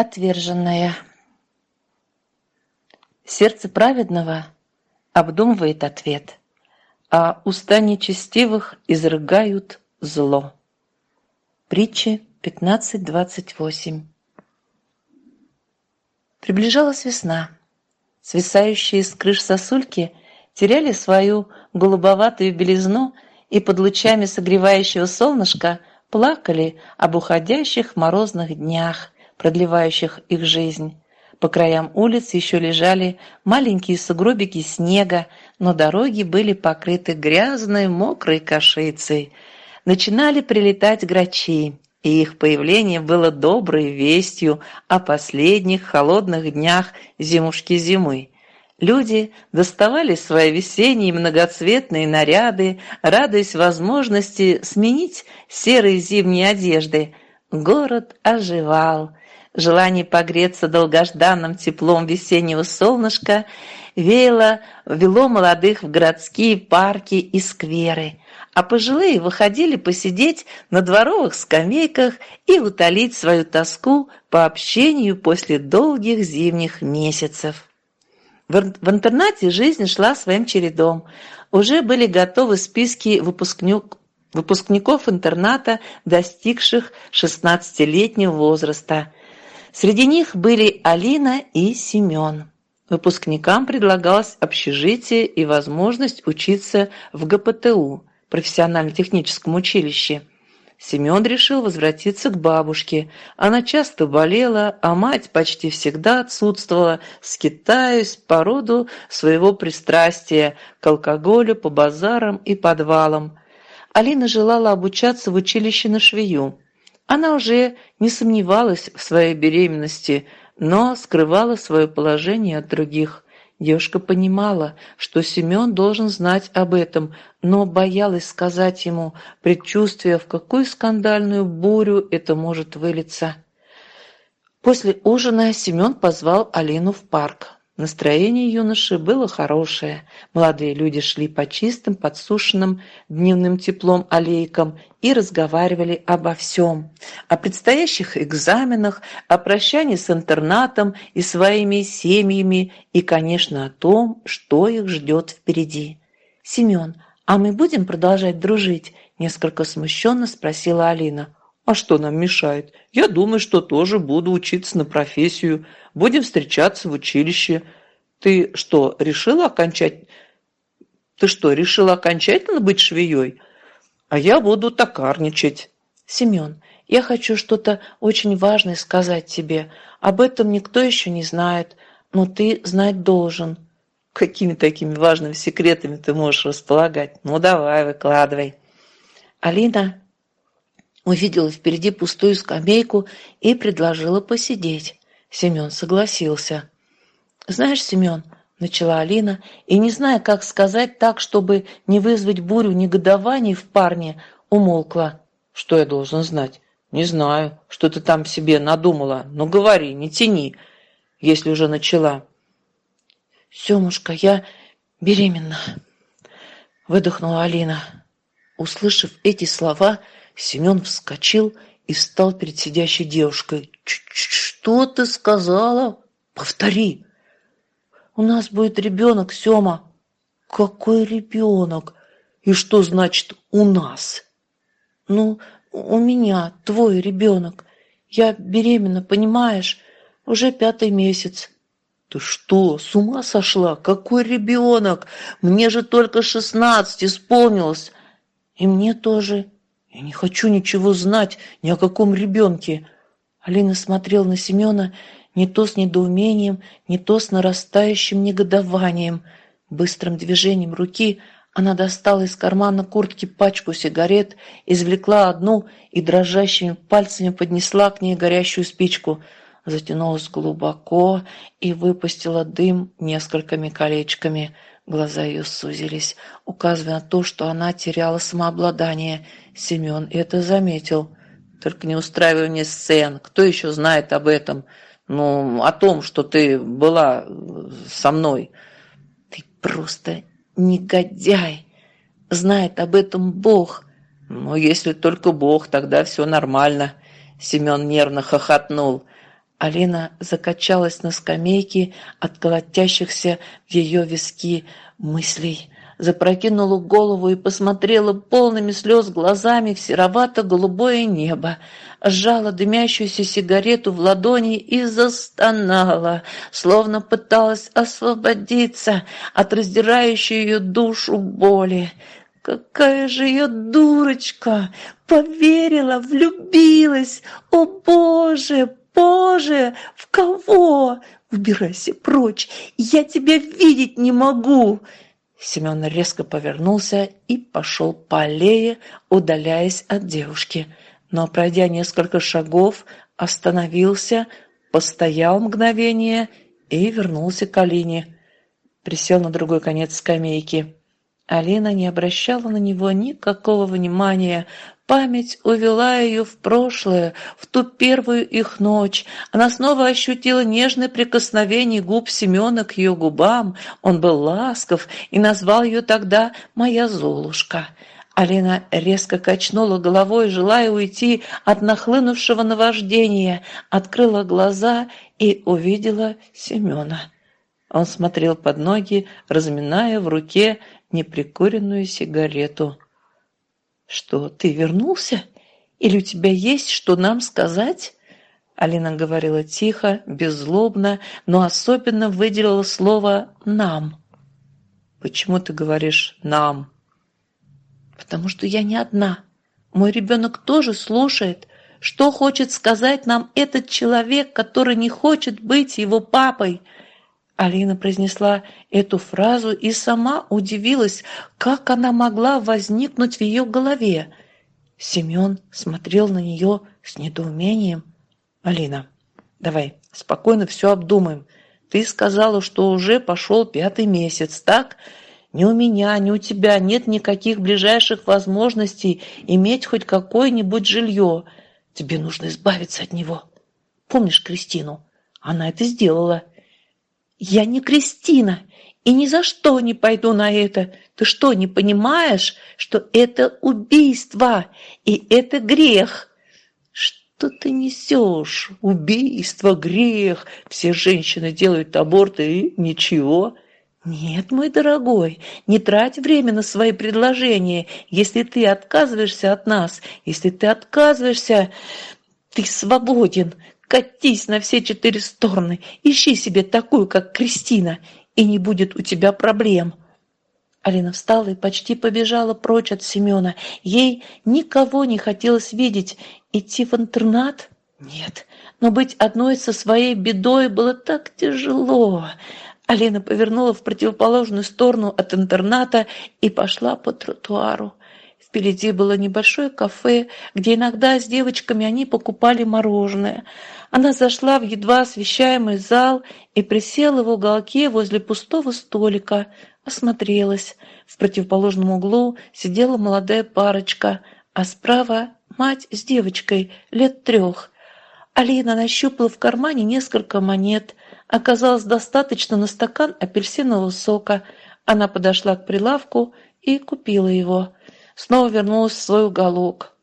Отверженная. Сердце праведного обдумывает ответ, а уста нечестивых изрыгают зло. Притчи 15.28 Приближалась весна. Свисающие с крыш сосульки теряли свою голубоватую белизну и под лучами согревающего солнышка плакали об уходящих морозных днях, продлевающих их жизнь. По краям улиц еще лежали маленькие сугробики снега, но дороги были покрыты грязной, мокрой кашицей. Начинали прилетать грачи, и их появление было доброй вестью о последних холодных днях зимушки зимы. Люди доставали свои весенние многоцветные наряды, радуясь возможности сменить серые зимние одежды. Город оживал. Желание погреться долгожданным теплом весеннего солнышка веяло, вело молодых в городские парки и скверы, а пожилые выходили посидеть на дворовых скамейках и утолить свою тоску по общению после долгих зимних месяцев. В интернате жизнь шла своим чередом. Уже были готовы списки выпускник, выпускников интерната, достигших 16-летнего возраста. Среди них были Алина и Семен. Выпускникам предлагалось общежитие и возможность учиться в ГПТУ, профессионально-техническом училище – Семен решил возвратиться к бабушке. Она часто болела, а мать почти всегда отсутствовала, скитаясь по роду своего пристрастия к алкоголю, по базарам и подвалам. Алина желала обучаться в училище на швею. Она уже не сомневалась в своей беременности, но скрывала свое положение от других – Девушка понимала, что Семен должен знать об этом, но боялась сказать ему, предчувствуя, в какую скандальную бурю это может вылиться. После ужина Семен позвал Алину в парк. Настроение юноши было хорошее. Молодые люди шли по чистым, подсушенным дневным теплом аллейкам и разговаривали обо всем. О предстоящих экзаменах, о прощании с интернатом и своими семьями и, конечно, о том, что их ждет впереди. «Семен, а мы будем продолжать дружить?» – несколько смущенно спросила Алина. «А что нам мешает? Я думаю, что тоже буду учиться на профессию. Будем встречаться в училище. Ты что, решила окончать... Ты что, решила окончательно быть швеей? А я буду токарничать. Семен, я хочу что-то очень важное сказать тебе. Об этом никто еще не знает, но ты знать должен. Какими такими важными секретами ты можешь располагать? Ну, давай, выкладывай. Алина увидела впереди пустую скамейку и предложила посидеть. Семен согласился. «Знаешь, Семен, — начала Алина, и, не зная, как сказать так, чтобы не вызвать бурю негодований в парне, умолкла. «Что я должен знать?» «Не знаю, что ты там себе надумала. Ну, говори, не тяни, если уже начала». «Семушка, я беременна», — выдохнула Алина. Услышав эти слова, Семен вскочил и встал перед сидящей девушкой. «Что ты сказала? Повтори!» «У нас будет ребенок, Сема!» «Какой ребенок? И что значит «у нас»?» «Ну, у меня, твой ребенок. Я беременна, понимаешь? Уже пятый месяц». «Ты что, с ума сошла? Какой ребенок? Мне же только шестнадцать исполнилось!» «И мне тоже. Я не хочу ничего знать ни о каком ребенке». Алина смотрела на Семена не то с недоумением, не то с нарастающим негодованием. Быстрым движением руки она достала из кармана куртки пачку сигарет, извлекла одну и дрожащими пальцами поднесла к ней горящую спичку, затянулась глубоко и выпустила дым несколькими колечками. Глаза ее сузились, указывая на то, что она теряла самообладание. Семен это заметил. «Только не устраивай мне сцен. Кто еще знает об этом?» ну, о том, что ты была со мной. Ты просто негодяй. Знает об этом Бог. Ну, если только Бог, тогда все нормально. Семен нервно хохотнул. Алина закачалась на скамейке от колотящихся в ее виски мыслей запрокинула голову и посмотрела полными слез глазами в серовато-голубое небо, сжала дымящуюся сигарету в ладони и застонала, словно пыталась освободиться от раздирающей ее душу боли. Какая же я дурочка! Поверила, влюбилась! О, Боже, Боже! В кого? Убирайся прочь! Я тебя видеть не могу!» Семен резко повернулся и пошел по аллее, удаляясь от девушки. Но, пройдя несколько шагов, остановился, постоял мгновение и вернулся к Алине. Присел на другой конец скамейки. Алина не обращала на него никакого внимания, Память увела ее в прошлое, в ту первую их ночь. Она снова ощутила нежное прикосновение губ Семена к ее губам. Он был ласков и назвал ее тогда «моя Золушка». Алина резко качнула головой, желая уйти от нахлынувшего наваждения, открыла глаза и увидела Семена. Он смотрел под ноги, разминая в руке неприкуренную сигарету. «Что, ты вернулся? Или у тебя есть что нам сказать?» Алина говорила тихо, беззлобно, но особенно выделила слово «нам». «Почему ты говоришь «нам»?» «Потому что я не одна. Мой ребенок тоже слушает. Что хочет сказать нам этот человек, который не хочет быть его папой?» Алина произнесла эту фразу и сама удивилась, как она могла возникнуть в ее голове. Семен смотрел на нее с недоумением. «Алина, давай спокойно все обдумаем. Ты сказала, что уже пошел пятый месяц, так? Ни у меня, ни у тебя нет никаких ближайших возможностей иметь хоть какое-нибудь жилье. Тебе нужно избавиться от него. Помнишь Кристину? Она это сделала». «Я не Кристина и ни за что не пойду на это. Ты что, не понимаешь, что это убийство и это грех?» «Что ты несешь? Убийство, грех. Все женщины делают аборты и ничего». «Нет, мой дорогой, не трать время на свои предложения. Если ты отказываешься от нас, если ты отказываешься, ты свободен. Катись на все четыре стороны, ищи себе такую, как Кристина, и не будет у тебя проблем. Алина встала и почти побежала прочь от Семена. Ей никого не хотелось видеть. Идти в интернат? Нет. Но быть одной со своей бедой было так тяжело. Алина повернула в противоположную сторону от интерната и пошла по тротуару. Впереди было небольшое кафе, где иногда с девочками они покупали мороженое. Она зашла в едва освещаемый зал и присела в уголке возле пустого столика, осмотрелась. В противоположном углу сидела молодая парочка, а справа мать с девочкой лет трех. Алина нащупала в кармане несколько монет. Оказалось достаточно на стакан апельсинового сока. Она подошла к прилавку и купила его снова вернулась в свой уголок,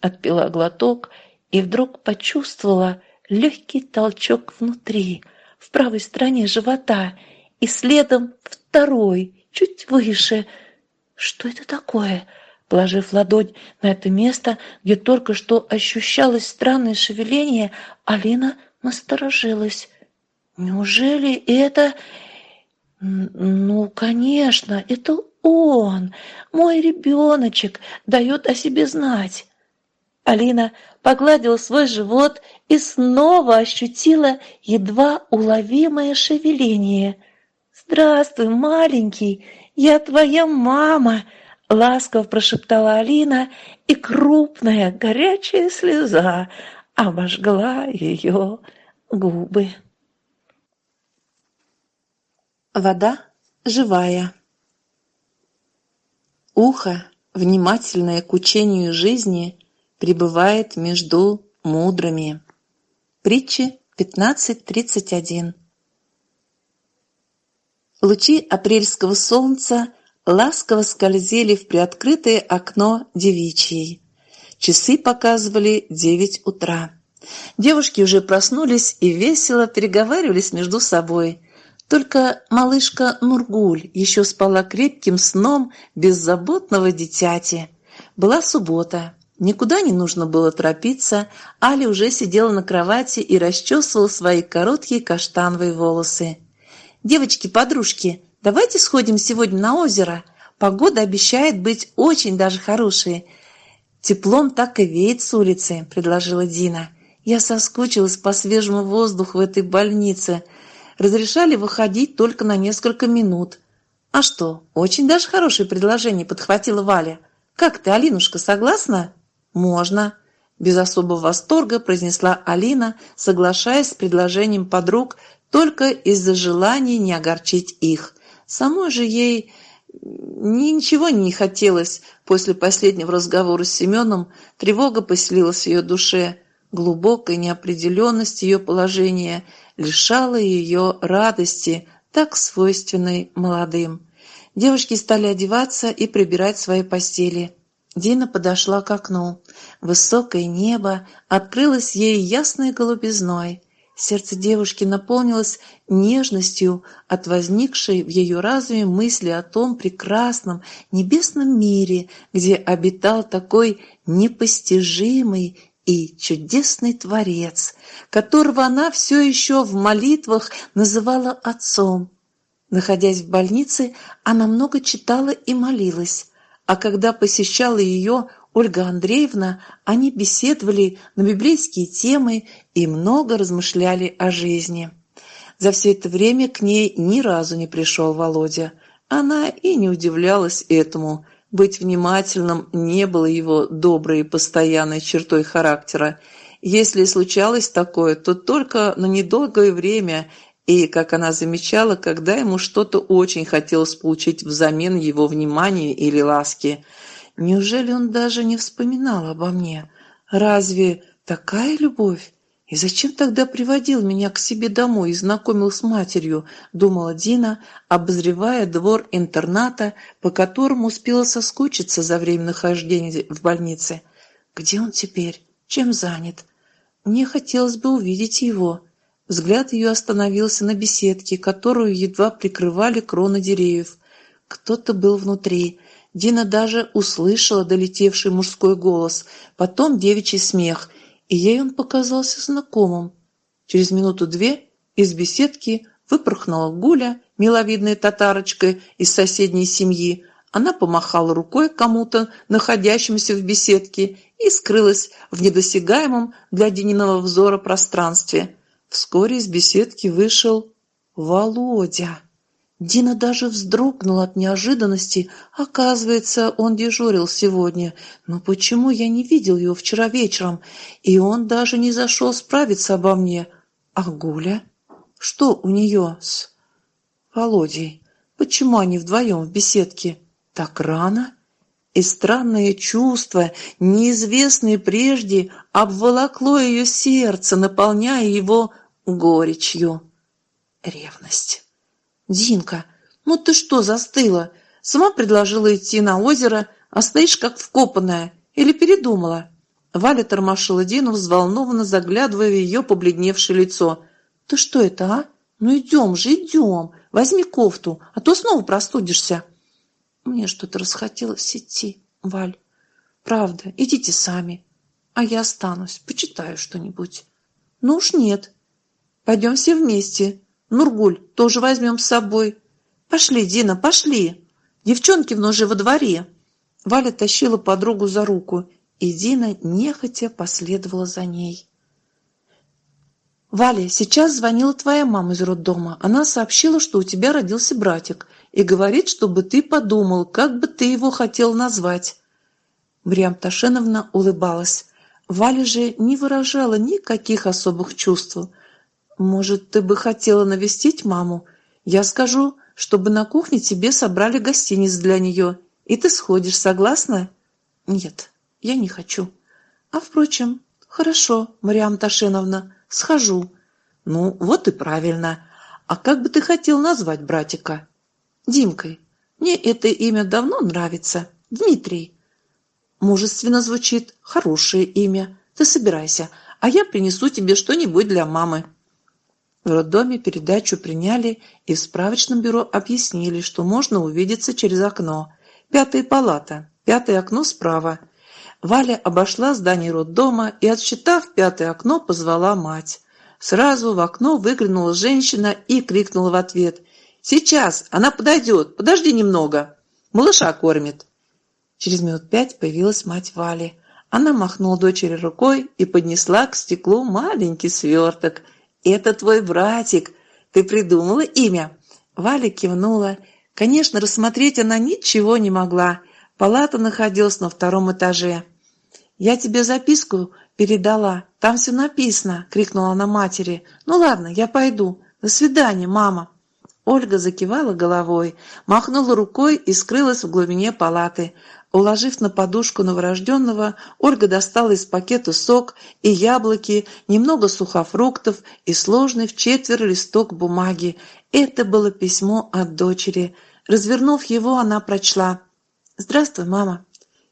отпила глоток и вдруг почувствовала легкий толчок внутри, в правой стороне живота, и следом второй, чуть выше. Что это такое? Положив ладонь на это место, где только что ощущалось странное шевеление, Алина насторожилась. Неужели это... Ну, конечно, это он, мой ребеночек, дает о себе знать. Алина погладила свой живот и снова ощутила едва уловимое шевеление. «Здравствуй, маленький, я твоя мама!» — ласково прошептала Алина, и крупная горячая слеза обожгла ее губы. Вода живая. Ухо, внимательное к учению жизни, пребывает между мудрыми. Притчи 15.31 Лучи апрельского солнца ласково скользили в приоткрытое окно девичьей. Часы показывали девять утра. Девушки уже проснулись и весело переговаривались между собой. Только малышка Нургуль еще спала крепким сном беззаботного дитяти. Была суббота. Никуда не нужно было торопиться, Али уже сидела на кровати и расчесывала свои короткие каштановые волосы. «Девочки-подружки, давайте сходим сегодня на озеро. Погода обещает быть очень даже хорошей. Теплом так и веет с улицы», — предложила Дина. «Я соскучилась по свежему воздуху в этой больнице. Разрешали выходить только на несколько минут». «А что, очень даже хорошее предложение», — подхватила Валя. «Как ты, Алинушка, согласна?» «Можно», – без особого восторга произнесла Алина, соглашаясь с предложением подруг только из-за желания не огорчить их. Самой же ей ничего не хотелось после последнего разговора с Семеном, тревога поселилась в ее душе, глубокая неопределенность ее положения лишала ее радости, так свойственной молодым. Девушки стали одеваться и прибирать свои постели. Дина подошла к окну. Высокое небо открылось ей ясной голубизной. Сердце девушки наполнилось нежностью от возникшей в ее разуме мысли о том прекрасном небесном мире, где обитал такой непостижимый и чудесный Творец, которого она все еще в молитвах называла Отцом. Находясь в больнице, она много читала и молилась а когда посещала ее Ольга Андреевна, они беседовали на библейские темы и много размышляли о жизни. За все это время к ней ни разу не пришел Володя. Она и не удивлялась этому. Быть внимательным не было его доброй и постоянной чертой характера. Если случалось такое, то только на недолгое время и, как она замечала, когда ему что-то очень хотелось получить взамен его внимания или ласки. Неужели он даже не вспоминал обо мне? Разве такая любовь? И зачем тогда приводил меня к себе домой и знакомил с матерью, думала Дина, обозревая двор интерната, по которому успела соскучиться за время нахождения в больнице. Где он теперь? Чем занят? Мне хотелось бы увидеть его. Взгляд ее остановился на беседке, которую едва прикрывали кроны деревьев. Кто-то был внутри. Дина даже услышала долетевший мужской голос, потом девичий смех, и ей он показался знакомым. Через минуту-две из беседки выпорхнула Гуля, миловидная татарочка из соседней семьи. Она помахала рукой кому-то, находящемуся в беседке, и скрылась в недосягаемом для Дининого взора пространстве. Вскоре из беседки вышел Володя. Дина даже вздрогнула от неожиданности. Оказывается, он дежурил сегодня. Но почему я не видел его вчера вечером? И он даже не зашел справиться обо мне. А Гуля? Что у нее с Володей? Почему они вдвоем в беседке? Так рано? И странное чувство, неизвестное прежде, обволокло ее сердце, наполняя его горечью. Ревность. «Динка, ну ты что застыла? Сама предложила идти на озеро, а стоишь как вкопанная. Или передумала?» Валя тормошила Дину, взволнованно заглядывая в ее побледневшее лицо. «Ты что это, а? Ну идем же, идем. Возьми кофту, а то снова простудишься». «Мне что-то расхотелось идти, Валь. Правда, идите сами. А я останусь, почитаю что-нибудь». «Ну уж нет, Пойдем все вместе. Нургуль тоже возьмем с собой. Пошли, Дина, пошли. Девчонки уже во дворе. Валя тащила подругу за руку, и Дина нехотя последовала за ней. «Валя, сейчас звонила твоя мама из роддома. Она сообщила, что у тебя родился братик, и говорит, чтобы ты подумал, как бы ты его хотел назвать». Мриам Ташеновна улыбалась. Валя же не выражала никаких особых чувств – «Может, ты бы хотела навестить маму? Я скажу, чтобы на кухне тебе собрали гостиниц для нее, и ты сходишь, согласна?» «Нет, я не хочу». «А, впрочем, хорошо, Мариам Ташеновна, схожу». «Ну, вот и правильно. А как бы ты хотел назвать братика?» «Димкой. Мне это имя давно нравится. Дмитрий». «Мужественно звучит. Хорошее имя. Ты собирайся, а я принесу тебе что-нибудь для мамы». В роддоме передачу приняли и в справочном бюро объяснили, что можно увидеться через окно. Пятая палата, пятое окно справа. Валя обошла здание роддома и, отсчитав пятое окно, позвала мать. Сразу в окно выглянула женщина и крикнула в ответ. «Сейчас! Она подойдет! Подожди немного! Малыша кормит!» Через минут пять появилась мать Вали. Она махнула дочери рукой и поднесла к стеклу маленький сверток. «Это твой братик! Ты придумала имя?» Валя кивнула. Конечно, рассмотреть она ничего не могла. Палата находилась на втором этаже. «Я тебе записку передала. Там все написано!» — крикнула она матери. «Ну ладно, я пойду. До свидания, мама!» Ольга закивала головой, махнула рукой и скрылась в глубине палаты. Уложив на подушку новорожденного, Ольга достала из пакета сок и яблоки, немного сухофруктов и сложный в четверо листок бумаги. Это было письмо от дочери. Развернув его, она прочла. «Здравствуй, мама.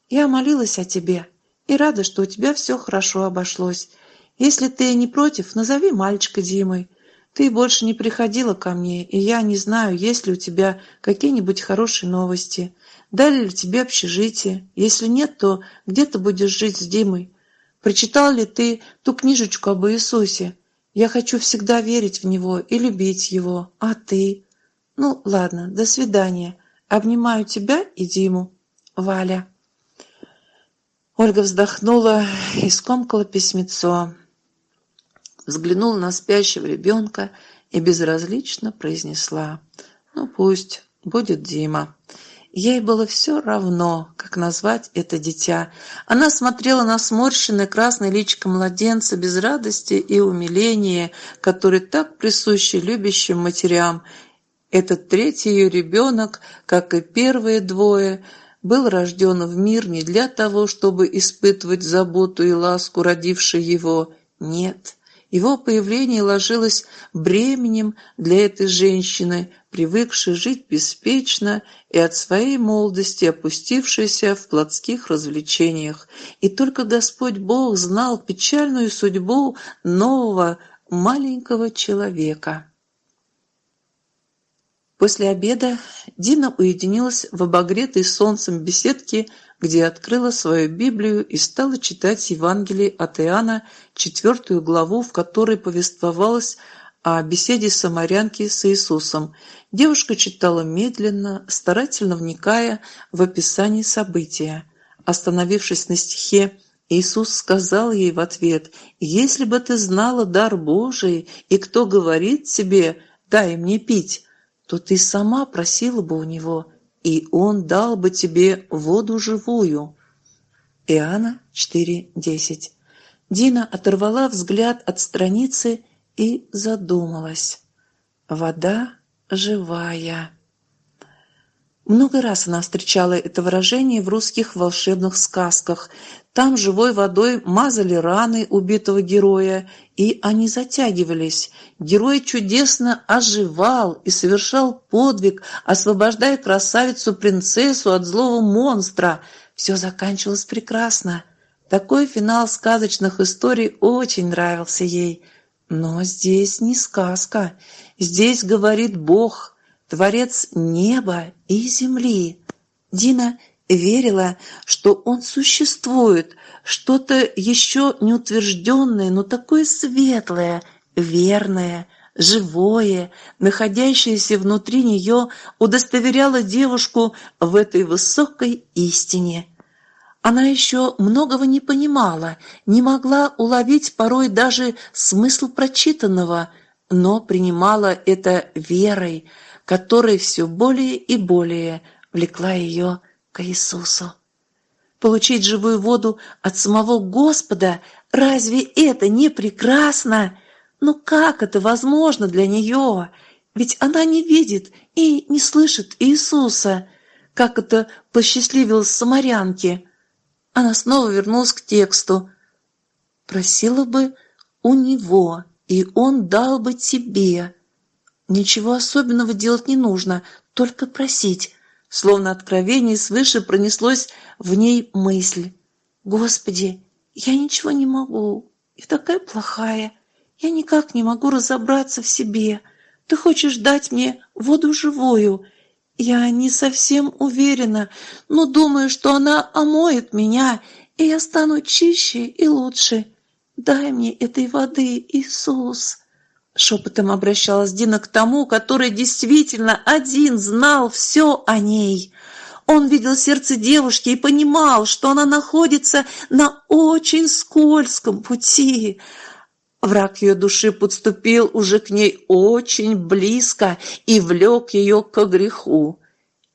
Я молилась о тебе и рада, что у тебя все хорошо обошлось. Если ты не против, назови мальчика Димой. Ты больше не приходила ко мне, и я не знаю, есть ли у тебя какие-нибудь хорошие новости. Дали ли тебе общежитие? Если нет, то где ты будешь жить с Димой? Прочитал ли ты ту книжечку об Иисусе? Я хочу всегда верить в Него и любить Его. А ты? Ну, ладно, до свидания. Обнимаю тебя и Диму. Валя. Ольга вздохнула и скомкала письмецо взглянула на спящего ребенка и безразлично произнесла «Ну пусть, будет Дима». Ей было все равно, как назвать это дитя. Она смотрела на сморщенное красное личико младенца без радости и умиления, которые так присущи любящим матерям. Этот третий ее ребенок, как и первые двое, был рожден в мир не для того, чтобы испытывать заботу и ласку родившей его. Нет, его появление ложилось бременем для этой женщины, привыкшей жить беспечно и от своей молодости опустившейся в плотских развлечениях. И только Господь Бог знал печальную судьбу нового маленького человека. После обеда Дина уединилась в обогретой солнцем беседке где открыла свою Библию и стала читать Евангелие от Иоанна, четвертую главу, в которой повествовалось о беседе самарянки с Иисусом. Девушка читала медленно, старательно вникая в описание события. Остановившись на стихе, Иисус сказал ей в ответ, «Если бы ты знала дар Божий, и кто говорит тебе, дай мне пить, то ты сама просила бы у Него, и он дал бы тебе воду живую». Иоанна 4.10. Дина оторвала взгляд от страницы и задумалась. «Вода живая». Много раз она встречала это выражение в русских волшебных сказках. Там живой водой мазали раны убитого героя, и они затягивались. Герой чудесно оживал и совершал подвиг, освобождая красавицу-принцессу от злого монстра. Все заканчивалось прекрасно. Такой финал сказочных историй очень нравился ей. Но здесь не сказка. Здесь говорит Бог – Творец неба и земли. Дина верила, что он существует, что-то еще неутвержденное, но такое светлое, верное, живое, находящееся внутри нее, удостоверяло девушку в этой высокой истине. Она еще многого не понимала, не могла уловить порой даже смысл прочитанного, но принимала это верой, которая все более и более влекла ее к Иисусу. Получить живую воду от самого Господа, разве это не прекрасно? Ну как это возможно для нее? Ведь она не видит и не слышит Иисуса, как это посчастливилось самарянке. Она снова вернулась к тексту. «Просила бы у Него, и Он дал бы тебе». Ничего особенного делать не нужно, только просить. Словно откровение свыше пронеслось в ней мысль. «Господи, я ничего не могу, и такая плохая. Я никак не могу разобраться в себе. Ты хочешь дать мне воду живую. Я не совсем уверена, но думаю, что она омоет меня, и я стану чище и лучше. Дай мне этой воды, Иисус. Шепотом обращалась Дина к тому, который действительно один знал все о ней. Он видел сердце девушки и понимал, что она находится на очень скользком пути. Враг ее души подступил уже к ней очень близко и влек ее к греху.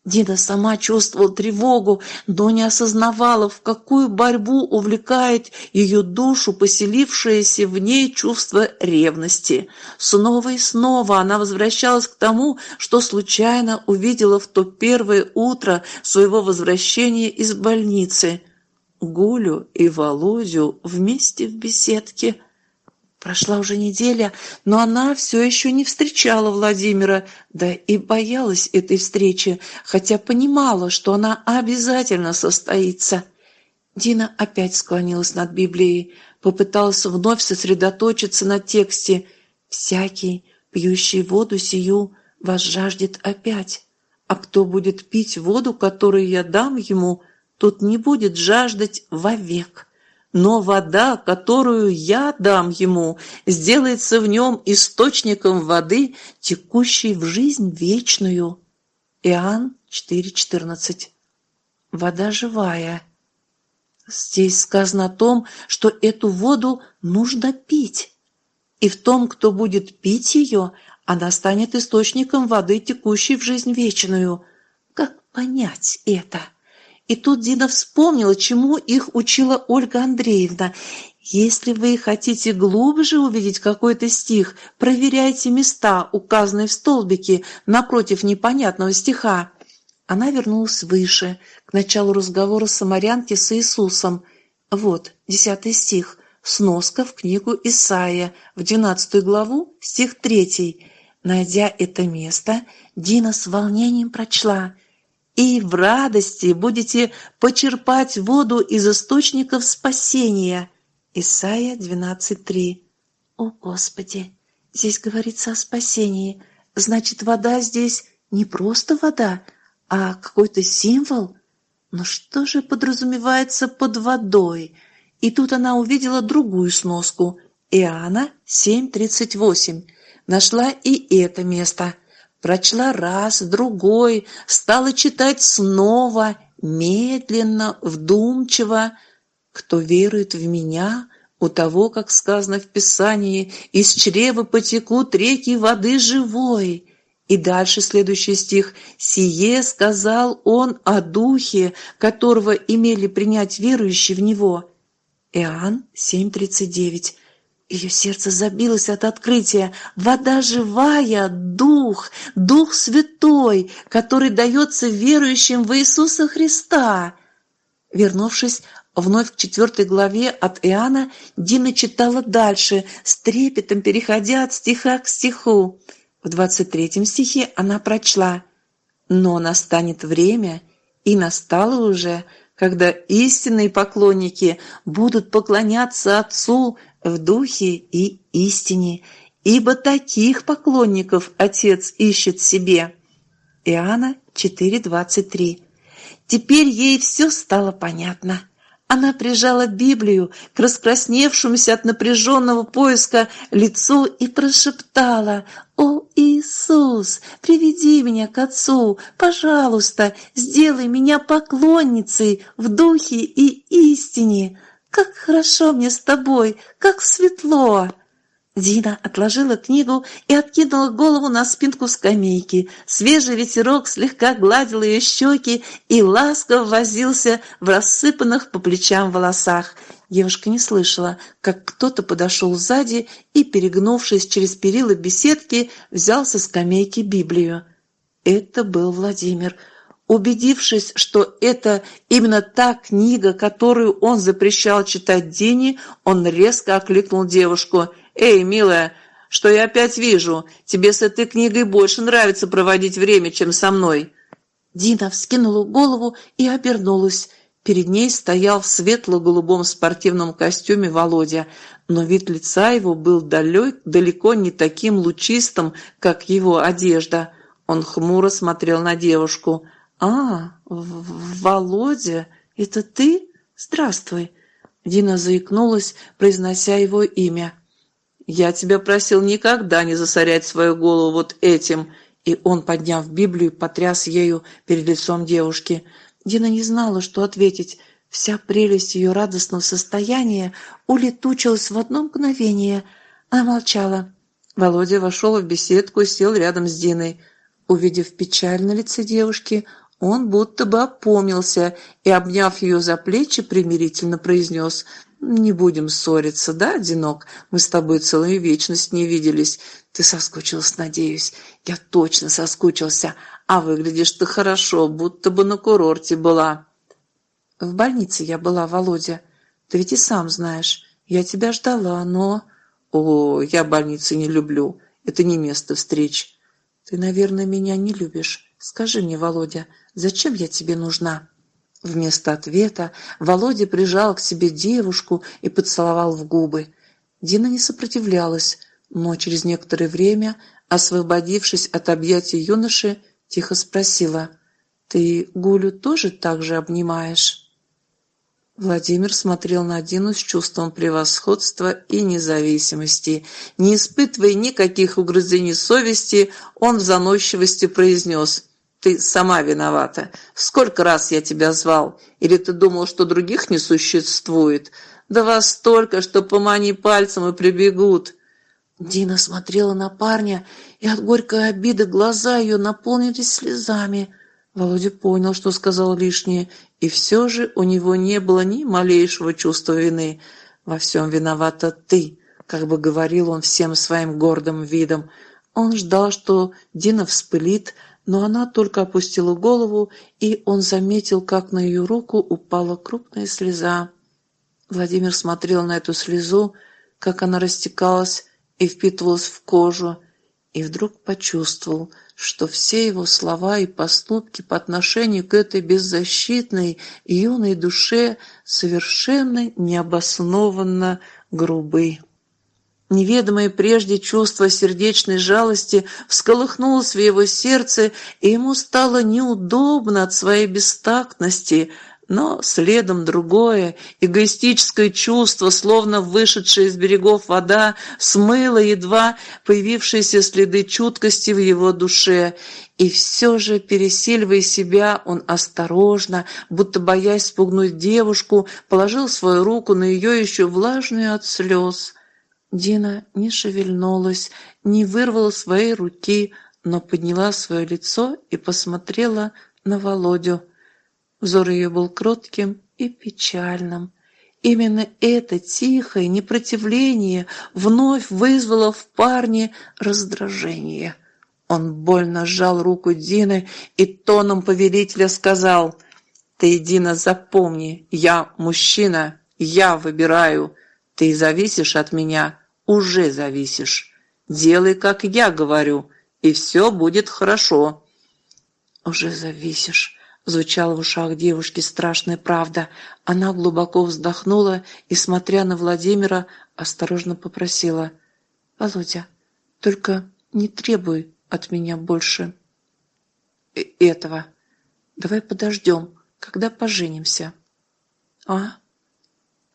Дина сама чувствовала тревогу, но не осознавала, в какую борьбу увлекает ее душу поселившееся в ней чувство ревности. Снова и снова она возвращалась к тому, что случайно увидела в то первое утро своего возвращения из больницы. Гулю и Володю вместе в беседке – Прошла уже неделя, но она все еще не встречала Владимира, да и боялась этой встречи, хотя понимала, что она обязательно состоится. Дина опять склонилась над Библией, попыталась вновь сосредоточиться на тексте. «Всякий, пьющий воду сию, вас жаждет опять, а кто будет пить воду, которую я дам ему, тот не будет жаждать вовек» но вода, которую я дам ему, сделается в нем источником воды, текущей в жизнь вечную. Иоанн 4.14. Вода живая. Здесь сказано о том, что эту воду нужно пить. И в том, кто будет пить ее, она станет источником воды, текущей в жизнь вечную. Как понять это? И тут Дина вспомнила, чему их учила Ольга Андреевна. Если вы хотите глубже увидеть какой-то стих, проверяйте места, указанные в столбике напротив непонятного стиха. Она вернулась выше, к началу разговора самарянки с Иисусом. Вот, десятый стих, сноска в книгу Исаия, в двенадцатую главу, стих третий. Найдя это место, Дина с волнением прочла – и в радости будете почерпать воду из источников спасения. Исайя 12.3. О, Господи! Здесь говорится о спасении. Значит, вода здесь не просто вода, а какой-то символ? Но что же подразумевается под водой? И тут она увидела другую сноску. Иоанна 7.38. Нашла и это место. Прочла раз, другой, стала читать снова, медленно, вдумчиво. Кто верует в меня, у того, как сказано в Писании, из чрева потекут реки воды живой. И дальше следующий стих. «Сие сказал он о духе, которого имели принять верующие в него». Иоанн 7:39. Ее сердце забилось от открытия. Вода живая, Дух, Дух Святой, который дается верующим в Иисуса Христа. Вернувшись вновь к четвертой главе от Иоанна, Дина читала дальше, с трепетом переходя от стиха к стиху. В двадцать третьем стихе она прочла «Но настанет время, и настало уже, когда истинные поклонники будут поклоняться Отцу в духе и истине, ибо таких поклонников Отец ищет себе». Иоанна 4.23. Теперь ей все стало понятно. Она прижала Библию к раскрасневшемуся от напряженного поиска лицу и прошептала «О, Иисус, приведи меня к Отцу, пожалуйста, сделай меня поклонницей в духе и истине. Как хорошо мне с тобой, как светло!» Дина отложила книгу и откинула голову на спинку скамейки. Свежий ветерок слегка гладил ее щеки и ласково возился в рассыпанных по плечам волосах. Девушка не слышала, как кто-то подошел сзади и, перегнувшись через перила беседки, взял со скамейки Библию. Это был Владимир. Убедившись, что это именно та книга, которую он запрещал читать Дине, он резко окликнул девушку – «Эй, милая, что я опять вижу? Тебе с этой книгой больше нравится проводить время, чем со мной». Дина вскинула голову и обернулась. Перед ней стоял в светло-голубом спортивном костюме Володя, но вид лица его был далек, далеко не таким лучистым, как его одежда. Он хмуро смотрел на девушку. «А, Володя, это ты? Здравствуй!» Дина заикнулась, произнося его имя. «Я тебя просил никогда не засорять свою голову вот этим!» И он, подняв Библию, потряс ею перед лицом девушки. Дина не знала, что ответить. Вся прелесть ее радостного состояния улетучилась в одно мгновение. Она молчала. Володя вошел в беседку и сел рядом с Диной. Увидев печаль на лице девушки, он будто бы опомнился и, обняв ее за плечи, примирительно произнес «Не будем ссориться, да, одинок? Мы с тобой целую вечность не виделись. Ты соскучилась, надеюсь. Я точно соскучился. А выглядишь ты хорошо, будто бы на курорте была». «В больнице я была, Володя. Ты ведь и сам знаешь. Я тебя ждала, но...» «О, я больницы не люблю. Это не место встреч». «Ты, наверное, меня не любишь. Скажи мне, Володя, зачем я тебе нужна?» Вместо ответа Володя прижал к себе девушку и поцеловал в губы. Дина не сопротивлялась, но через некоторое время, освободившись от объятий юноши, тихо спросила, «Ты Гулю тоже так же обнимаешь?» Владимир смотрел на Дину с чувством превосходства и независимости. Не испытывая никаких угрызений совести, он в заносчивости произнес «Ты сама виновата. Сколько раз я тебя звал? Или ты думал, что других не существует? Да вас столько, что помани пальцем и прибегут». Дина смотрела на парня, и от горькой обиды глаза ее наполнились слезами. Володя понял, что сказал лишнее, и все же у него не было ни малейшего чувства вины. «Во всем виновата ты», как бы говорил он всем своим гордым видом. Он ждал, что Дина вспылит, но она только опустила голову, и он заметил, как на ее руку упала крупная слеза. Владимир смотрел на эту слезу, как она растекалась и впитывалась в кожу, и вдруг почувствовал, что все его слова и поступки по отношению к этой беззащитной юной душе совершенно необоснованно грубы. Неведомое прежде чувство сердечной жалости всколыхнулось в его сердце, и ему стало неудобно от своей бестактности – но следом другое, эгоистическое чувство, словно вышедшая из берегов вода, смыло едва появившиеся следы чуткости в его душе. И все же, пересиливая себя, он осторожно, будто боясь спугнуть девушку, положил свою руку на ее еще влажную от слез. Дина не шевельнулась, не вырвала своей руки, но подняла свое лицо и посмотрела на Володю. Взор ее был кротким и печальным. Именно это тихое непротивление вновь вызвало в парне раздражение. Он больно сжал руку Дины и тоном повелителя сказал «Ты, Дина, запомни, я мужчина, я выбираю. Ты зависишь от меня, уже зависишь. Делай, как я говорю, и все будет хорошо». «Уже зависишь», Звучала в ушах девушки страшная правда. Она глубоко вздохнула и, смотря на Владимира, осторожно попросила. «Володя, только не требуй от меня больше э, этого. Давай подождем, когда поженимся». «А?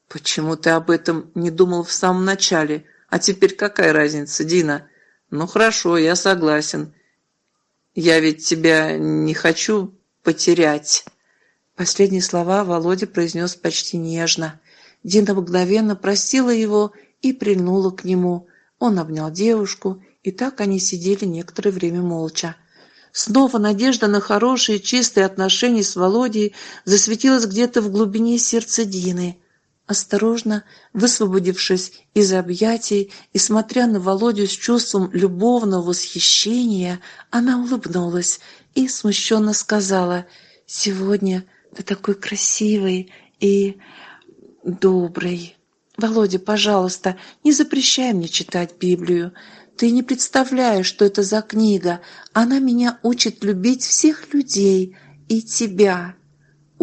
Почему ты об этом не думал в самом начале? А теперь какая разница, Дина? Ну хорошо, я согласен. Я ведь тебя не хочу потерять». Последние слова Володя произнес почти нежно. Дина мгновенно простила его и прильнула к нему. Он обнял девушку, и так они сидели некоторое время молча. Снова надежда на хорошие, чистые отношения с Володей засветилась где-то в глубине сердца Дины. Осторожно, высвободившись из объятий и смотря на Володю с чувством любовного восхищения, она улыбнулась и смущенно сказала «Сегодня ты такой красивый и добрый. Володя, пожалуйста, не запрещай мне читать Библию. Ты не представляешь, что это за книга. Она меня учит любить всех людей и тебя.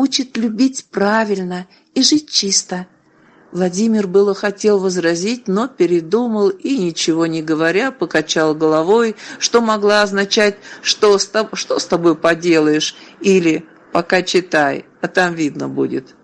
Учит любить правильно и жить чисто. Владимир было хотел возразить, но передумал и, ничего не говоря, покачал головой, что могла означать «что с, тоб что с тобой поделаешь» или «пока читай, а там видно будет».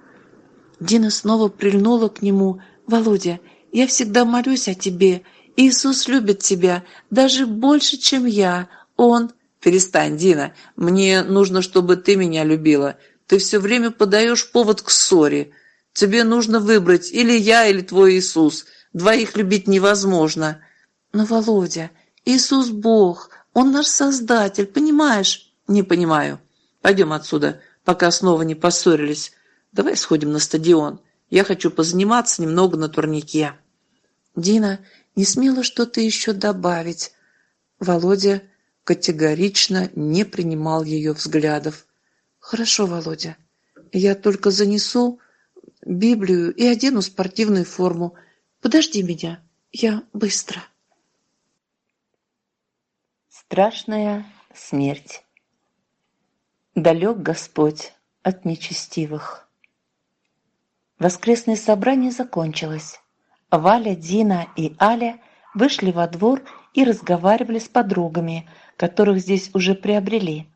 Дина снова прильнула к нему. «Володя, я всегда молюсь о тебе. Иисус любит тебя даже больше, чем я. Он...» «Перестань, Дина. Мне нужно, чтобы ты меня любила. Ты все время подаешь повод к ссоре». Тебе нужно выбрать или я, или твой Иисус. Двоих любить невозможно. Но, Володя, Иисус Бог, Он наш Создатель, понимаешь? Не понимаю. Пойдем отсюда, пока снова не поссорились. Давай сходим на стадион. Я хочу позаниматься немного на турнике. Дина не смела что-то еще добавить. Володя категорично не принимал ее взглядов. «Хорошо, Володя, я только занесу Библию и одену спортивную форму. Подожди меня, я быстро. Страшная смерть. Далек Господь от нечестивых. Воскресное собрание закончилось. Валя, Дина и Аля вышли во двор и разговаривали с подругами, которых здесь уже приобрели.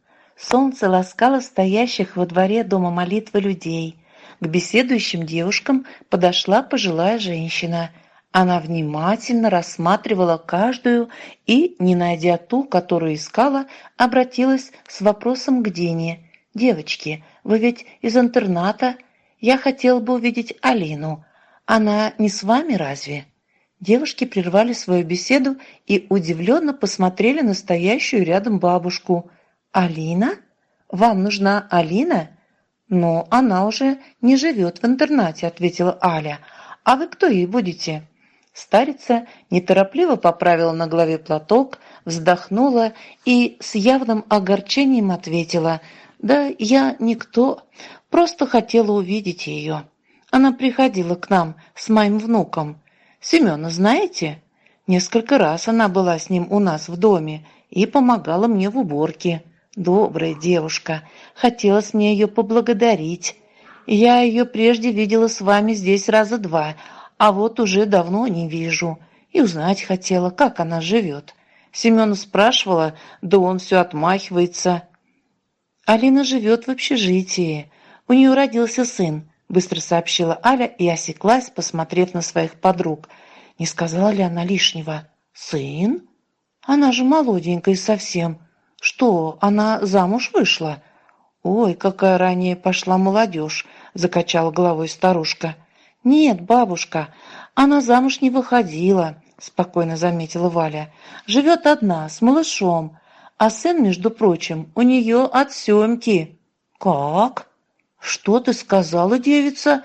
Солнце ласкало стоящих во дворе дома молитвы людей – к беседующим девушкам подошла пожилая женщина. Она внимательно рассматривала каждую и, не найдя ту, которую искала, обратилась с вопросом к Дине. «Девочки, вы ведь из интерната? Я хотела бы увидеть Алину. Она не с вами разве?» Девушки прервали свою беседу и удивленно посмотрели на стоящую рядом бабушку. «Алина? Вам нужна Алина?» «Но она уже не живет в интернате», — ответила Аля. «А вы кто ей будете?» Старица неторопливо поправила на голове платок, вздохнула и с явным огорчением ответила. «Да я никто, просто хотела увидеть ее. Она приходила к нам с моим внуком. Семена знаете? Несколько раз она была с ним у нас в доме и помогала мне в уборке». Добрая девушка. Хотелось мне ее поблагодарить. Я ее прежде видела с вами здесь раза два, а вот уже давно не вижу. И узнать хотела, как она живет. Семена спрашивала, да он все отмахивается. Алина живет в общежитии. У нее родился сын, быстро сообщила Аля и осеклась, посмотрев на своих подруг. Не сказала ли она лишнего? Сын? Она же молоденькая совсем. «Что, она замуж вышла?» «Ой, какая ранее пошла молодежь!» — закачала головой старушка. «Нет, бабушка, она замуж не выходила», — спокойно заметила Валя. «Живет одна, с малышом, а сын, между прочим, у нее от Семки». «Как? Что ты сказала, девица?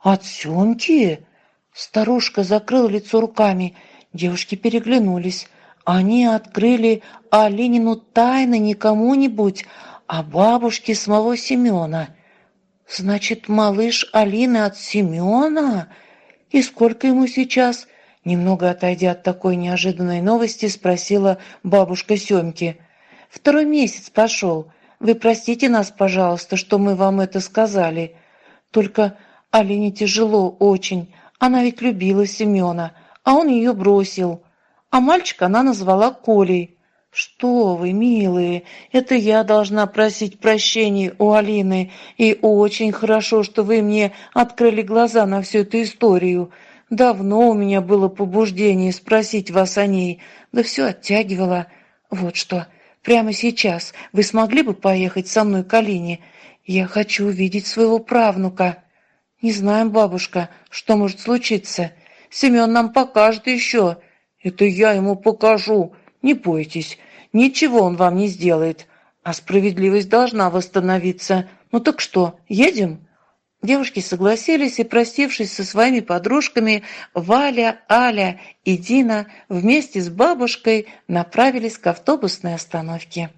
От Семки?» Старушка закрыла лицо руками. Девушки переглянулись. Они открыли Оленину тайны не кому-нибудь, а бабушке самого Семена. Значит, малыш Алины от Семена? И сколько ему сейчас? Немного отойдя от такой неожиданной новости, спросила бабушка Семки. Второй месяц пошел. Вы простите нас, пожалуйста, что мы вам это сказали. Только Алине тяжело очень. Она ведь любила Семена, а он ее бросил а мальчика она назвала Колей. «Что вы, милые, это я должна просить прощения у Алины, и очень хорошо, что вы мне открыли глаза на всю эту историю. Давно у меня было побуждение спросить вас о ней, да все оттягивала. Вот что, прямо сейчас вы смогли бы поехать со мной к Алине? Я хочу увидеть своего правнука». «Не знаем, бабушка, что может случиться. Семен нам покажет еще». Это я ему покажу. Не бойтесь, ничего он вам не сделает. А справедливость должна восстановиться. Ну так что, едем?» Девушки согласились и, простившись со своими подружками, Валя, Аля и Дина вместе с бабушкой направились к автобусной остановке.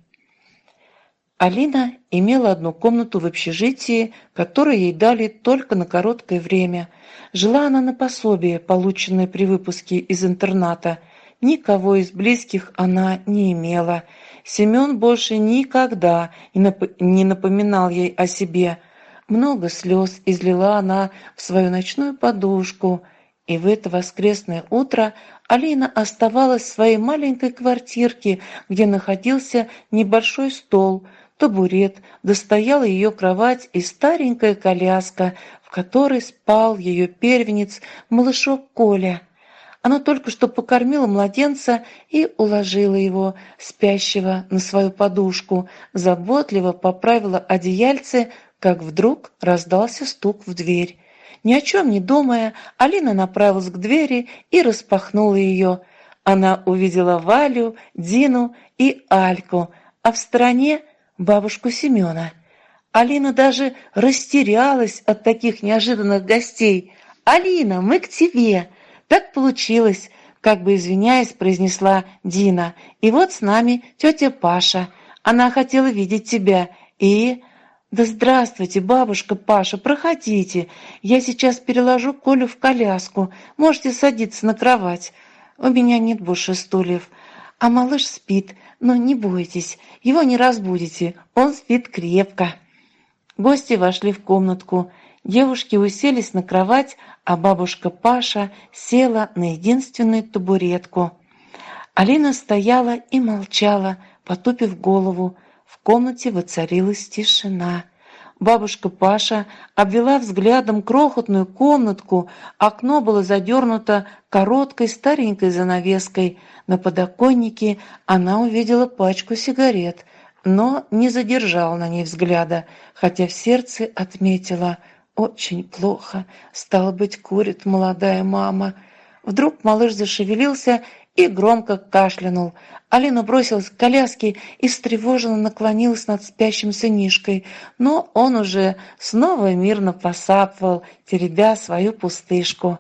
Алина имела одну комнату в общежитии, которую ей дали только на короткое время. Жила она на пособие, полученное при выпуске из интерната. Никого из близких она не имела. Семен больше никогда не напоминал ей о себе. Много слез излила она в свою ночную подушку, и в это воскресное утро Алина оставалась в своей маленькой квартирке, где находился небольшой стол, табурет, достояла ее кровать и старенькая коляска, в которой спал ее первенец, малышок Коля. Она только что покормила младенца и уложила его, спящего, на свою подушку, заботливо поправила одеяльце, как вдруг раздался стук в дверь. Ни о чем не думая, Алина направилась к двери и распахнула ее. Она увидела Валю, Дину и Альку, а в стороне бабушку Семена. Алина даже растерялась от таких неожиданных гостей. «Алина, мы к тебе!» «Так получилось!» Как бы извиняясь, произнесла Дина. «И вот с нами тетя Паша. Она хотела видеть тебя. И...» «Да здравствуйте, бабушка Паша, проходите. Я сейчас переложу Колю в коляску. Можете садиться на кровать. У меня нет больше стульев. А малыш спит, но не бойтесь, его не разбудите. Он спит крепко». Гости вошли в комнатку. Девушки уселись на кровать, а бабушка Паша села на единственную табуретку. Алина стояла и молчала, потупив голову. В комнате воцарилась тишина. Бабушка Паша обвела взглядом крохотную комнатку, окно было задернуто короткой старенькой занавеской. На подоконнике она увидела пачку сигарет, но не задержала на ней взгляда, хотя в сердце отметила «очень плохо, стало быть, курит молодая мама». Вдруг малыш зашевелился и громко кашлянул. Алина бросилась к коляске и встревоженно наклонилась над спящим сынишкой, но он уже снова мирно посапывал, теребя свою пустышку.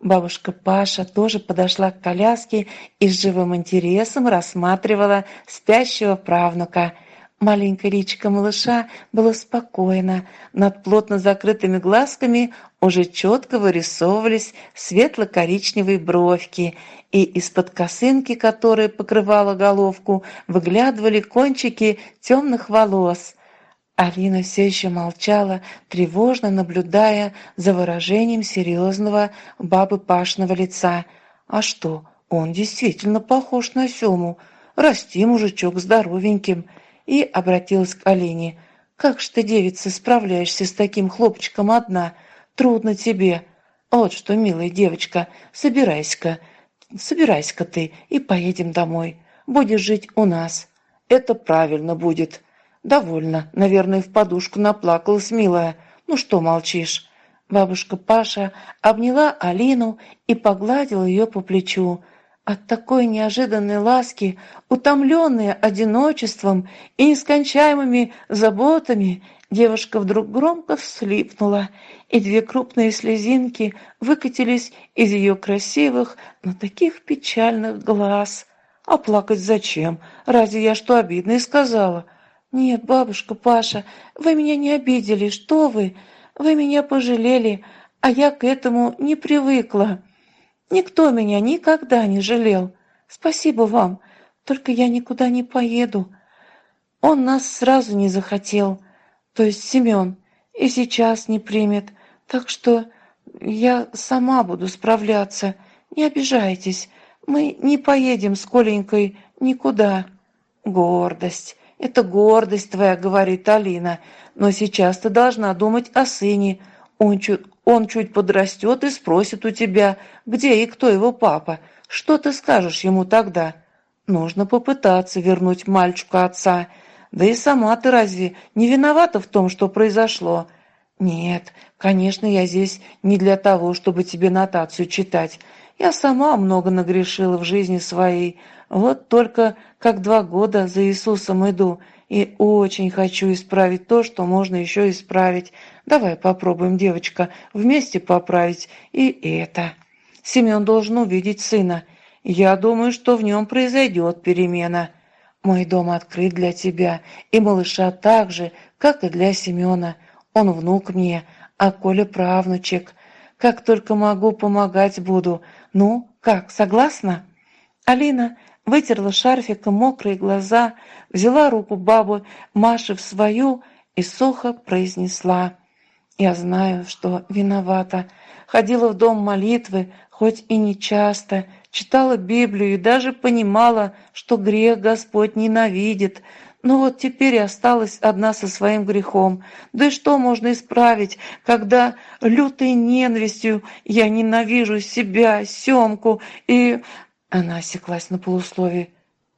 Бабушка Паша тоже подошла к коляске и с живым интересом рассматривала спящего правнука – Маленькое личико малыша было спокойно. Над плотно закрытыми глазками уже четко вырисовывались светло-коричневые бровки, и из-под косынки, которая покрывала головку, выглядывали кончики темных волос. Алина все еще молчала, тревожно наблюдая за выражением серьезного бабы Пашного лица. «А что, он действительно похож на Сему. Расти мужичок здоровеньким» и обратилась к Алине. «Как ж ты, девица, справляешься с таким хлопчиком одна? Трудно тебе. Вот что, милая девочка, собирайся-ка, собирайся-ка ты и поедем домой. Будешь жить у нас. Это правильно будет». «Довольно. Наверное, в подушку наплакалась, милая. Ну что молчишь?» Бабушка Паша обняла Алину и погладила ее по плечу. От такой неожиданной ласки, утомленная одиночеством и нескончаемыми заботами, девушка вдруг громко вслипнула, и две крупные слезинки выкатились из ее красивых, но таких печальных глаз. «А плакать зачем? Разве я что обидное сказала?» «Нет, бабушка Паша, вы меня не обидели, что вы? Вы меня пожалели, а я к этому не привыкла». Никто меня никогда не жалел. Спасибо вам, только я никуда не поеду. Он нас сразу не захотел, то есть Семен, и сейчас не примет, так что я сама буду справляться. Не обижайтесь, мы не поедем с Коленькой никуда. Гордость, это гордость твоя, говорит Алина, но сейчас ты должна думать о сыне. Он чуть он чуть подрастет и спросит у тебя, где и кто его папа. Что ты скажешь ему тогда? Нужно попытаться вернуть мальчику отца. Да и сама ты разве не виновата в том, что произошло? Нет, конечно, я здесь не для того, чтобы тебе нотацию читать. Я сама много нагрешила в жизни своей. Вот только как два года за Иисусом иду, и очень хочу исправить то, что можно еще исправить. Давай попробуем, девочка, вместе поправить и это. Семен должен увидеть сына. Я думаю, что в нем произойдет перемена. Мой дом открыт для тебя и малыша так же, как и для Семена. Он внук мне, а Коля правнучек. Как только могу, помогать буду. Ну, как, согласна?» Алина вытерла шарфиком мокрые глаза, взяла руку бабы Маши в свою и сухо произнесла Я знаю, что виновата. Ходила в дом молитвы, хоть и не часто, читала Библию и даже понимала, что грех Господь ненавидит. Но вот теперь осталась одна со своим грехом. Да и что можно исправить, когда лютой ненавистью я ненавижу себя, Семку и... Она осеклась на полусловие.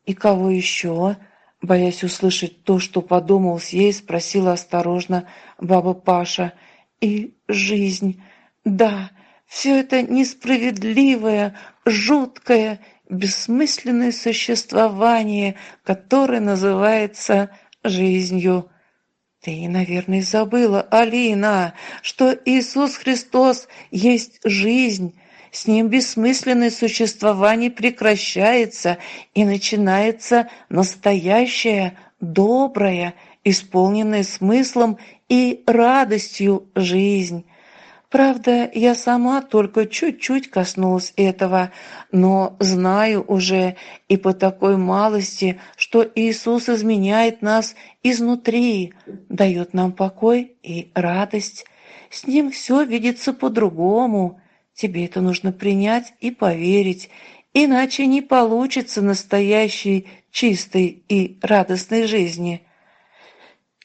«И кого еще?» Боясь услышать то, что подумалось ей, спросила осторожно баба Паша. «И жизнь. Да, все это несправедливое, жуткое, бессмысленное существование, которое называется жизнью». «Ты, наверное, забыла, Алина, что Иисус Христос есть жизнь, с ним бессмысленное существование прекращается, и начинается настоящая, добрая, исполненная смыслом и радостью жизнь. Правда, я сама только чуть-чуть коснулась этого, но знаю уже и по такой малости, что Иисус изменяет нас изнутри, дает нам покой и радость. С Ним все видится по-другому. Тебе это нужно принять и поверить, иначе не получится настоящей, чистой и радостной жизни.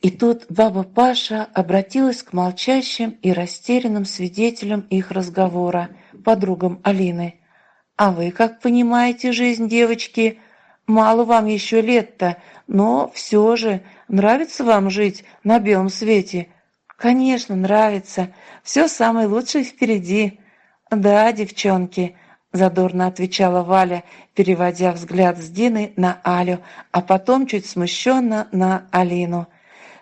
И тут баба Паша обратилась к молчащим и растерянным свидетелям их разговора, подругам Алины. «А вы как понимаете жизнь, девочки? Мало вам еще лет-то, но все же нравится вам жить на белом свете?» «Конечно, нравится. Все самое лучшее впереди. «Да, девчонки», – задорно отвечала Валя, переводя взгляд с Дины на Алю, а потом чуть смущенно на Алину.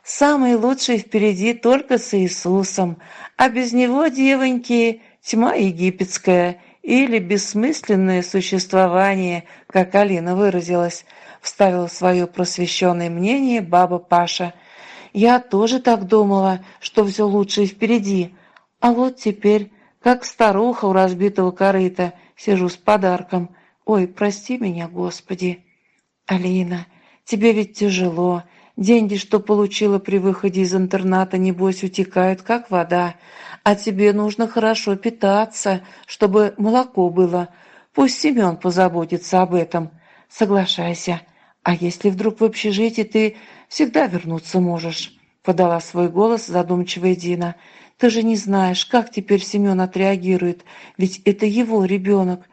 «Самые лучшие впереди только с Иисусом, а без Него, девоньки, тьма египетская или бессмысленное существование, как Алина выразилась», – вставила свое просвещенное мнение баба Паша. «Я тоже так думала, что все лучшее впереди, а вот теперь как старуха у разбитого корыта, сижу с подарком. Ой, прости меня, Господи. Алина, тебе ведь тяжело. Деньги, что получила при выходе из интерната, небось, утекают, как вода. А тебе нужно хорошо питаться, чтобы молоко было. Пусть Семен позаботится об этом. Соглашайся. А если вдруг в общежитии ты всегда вернуться можешь?» Подала свой голос задумчивая Дина. Ты же не знаешь, как теперь Семен отреагирует, ведь это его ребенок.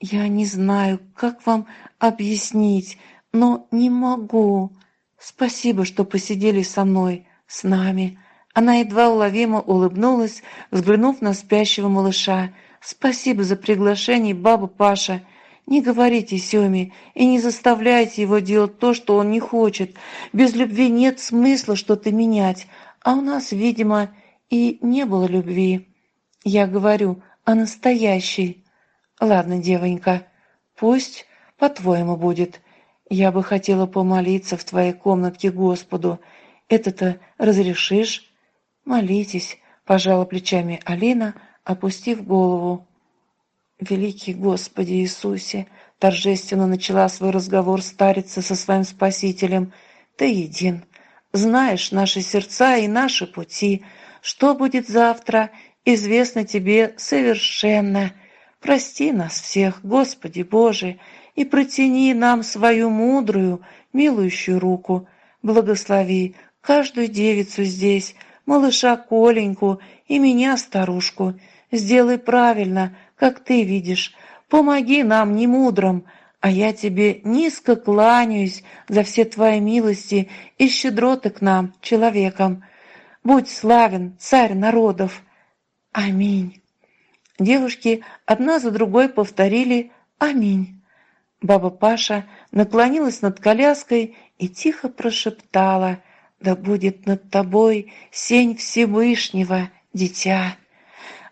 Я не знаю, как вам объяснить, но не могу. Спасибо, что посидели со мной, с нами. Она едва уловимо улыбнулась, взглянув на спящего малыша. Спасибо за приглашение, баба Паша. Не говорите Семе и не заставляйте его делать то, что он не хочет. Без любви нет смысла что-то менять, а у нас, видимо, и не было любви. Я говорю о настоящей. Ладно, девонька, пусть по-твоему будет. Я бы хотела помолиться в твоей комнатке Господу. Это-то разрешишь? Молитесь, пожала плечами Алина, опустив голову. Великий Господи Иисусе, торжественно начала свой разговор старица со своим Спасителем. Ты един, знаешь наши сердца и наши пути, что будет завтра, известно тебе совершенно. Прости нас всех, Господи Боже, и протяни нам свою мудрую, милующую руку. Благослови каждую девицу здесь, малыша Коленьку и меня, старушку. Сделай правильно, как ты видишь. Помоги нам, не мудрым, а я тебе низко кланяюсь за все твои милости и щедроты к нам, человекам. Будь славен, царь народов! Аминь!» Девушки одна за другой повторили «Аминь!». Баба Паша наклонилась над коляской и тихо прошептала «Да будет над тобой сень Всевышнего, дитя!»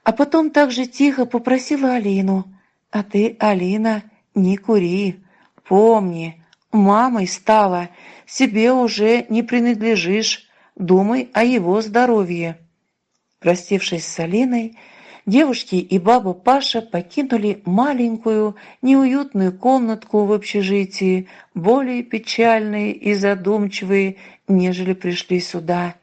А потом также тихо попросила Алину «А ты, Алина, не кури, помни, мамой стала, себе уже не принадлежишь, думай о его здоровье». Простившись с Алиной, девушки и баба Паша покинули маленькую, неуютную комнатку в общежитии, более печальные и задумчивые, нежели пришли сюда.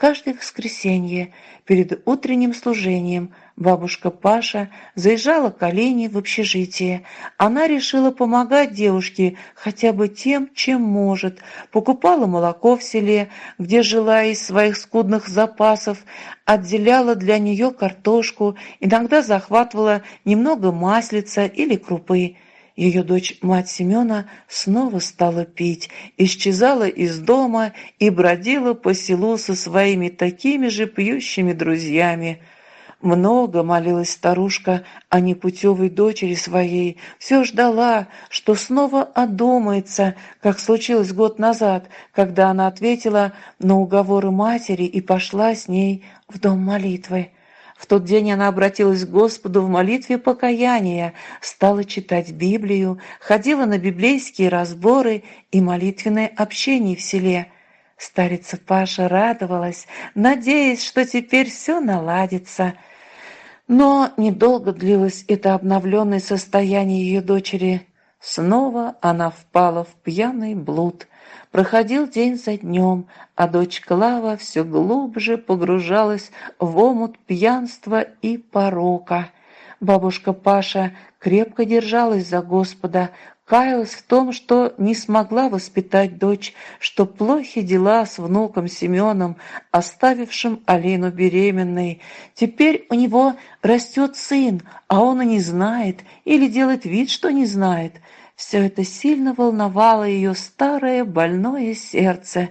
Каждое воскресенье перед утренним служением бабушка Паша заезжала к Олене в общежитие. Она решила помогать девушке хотя бы тем, чем может. Покупала молоко в селе, где жила из своих скудных запасов, отделяла для нее картошку, иногда захватывала немного маслица или крупы. Ее дочь, мать Семена, снова стала пить, исчезала из дома и бродила по селу со своими такими же пьющими друзьями. Много молилась старушка о непутевой дочери своей, все ждала, что снова одумается, как случилось год назад, когда она ответила на уговоры матери и пошла с ней в дом молитвы. В тот день она обратилась к Господу в молитве покаяния, стала читать Библию, ходила на библейские разборы и молитвенное общение в селе. Старица Паша радовалась, надеясь, что теперь все наладится. Но недолго длилось это обновленное состояние ее дочери. Снова она впала в пьяный блуд. Проходил день за днем, а дочь Клава все глубже погружалась в омут пьянства и порока. Бабушка Паша крепко держалась за Господа, каялась в том, что не смогла воспитать дочь, что плохи дела с внуком Семеном, оставившим Алину беременной. Теперь у него растет сын, а он и не знает, или делает вид, что не знает. Все это сильно волновало ее старое больное сердце.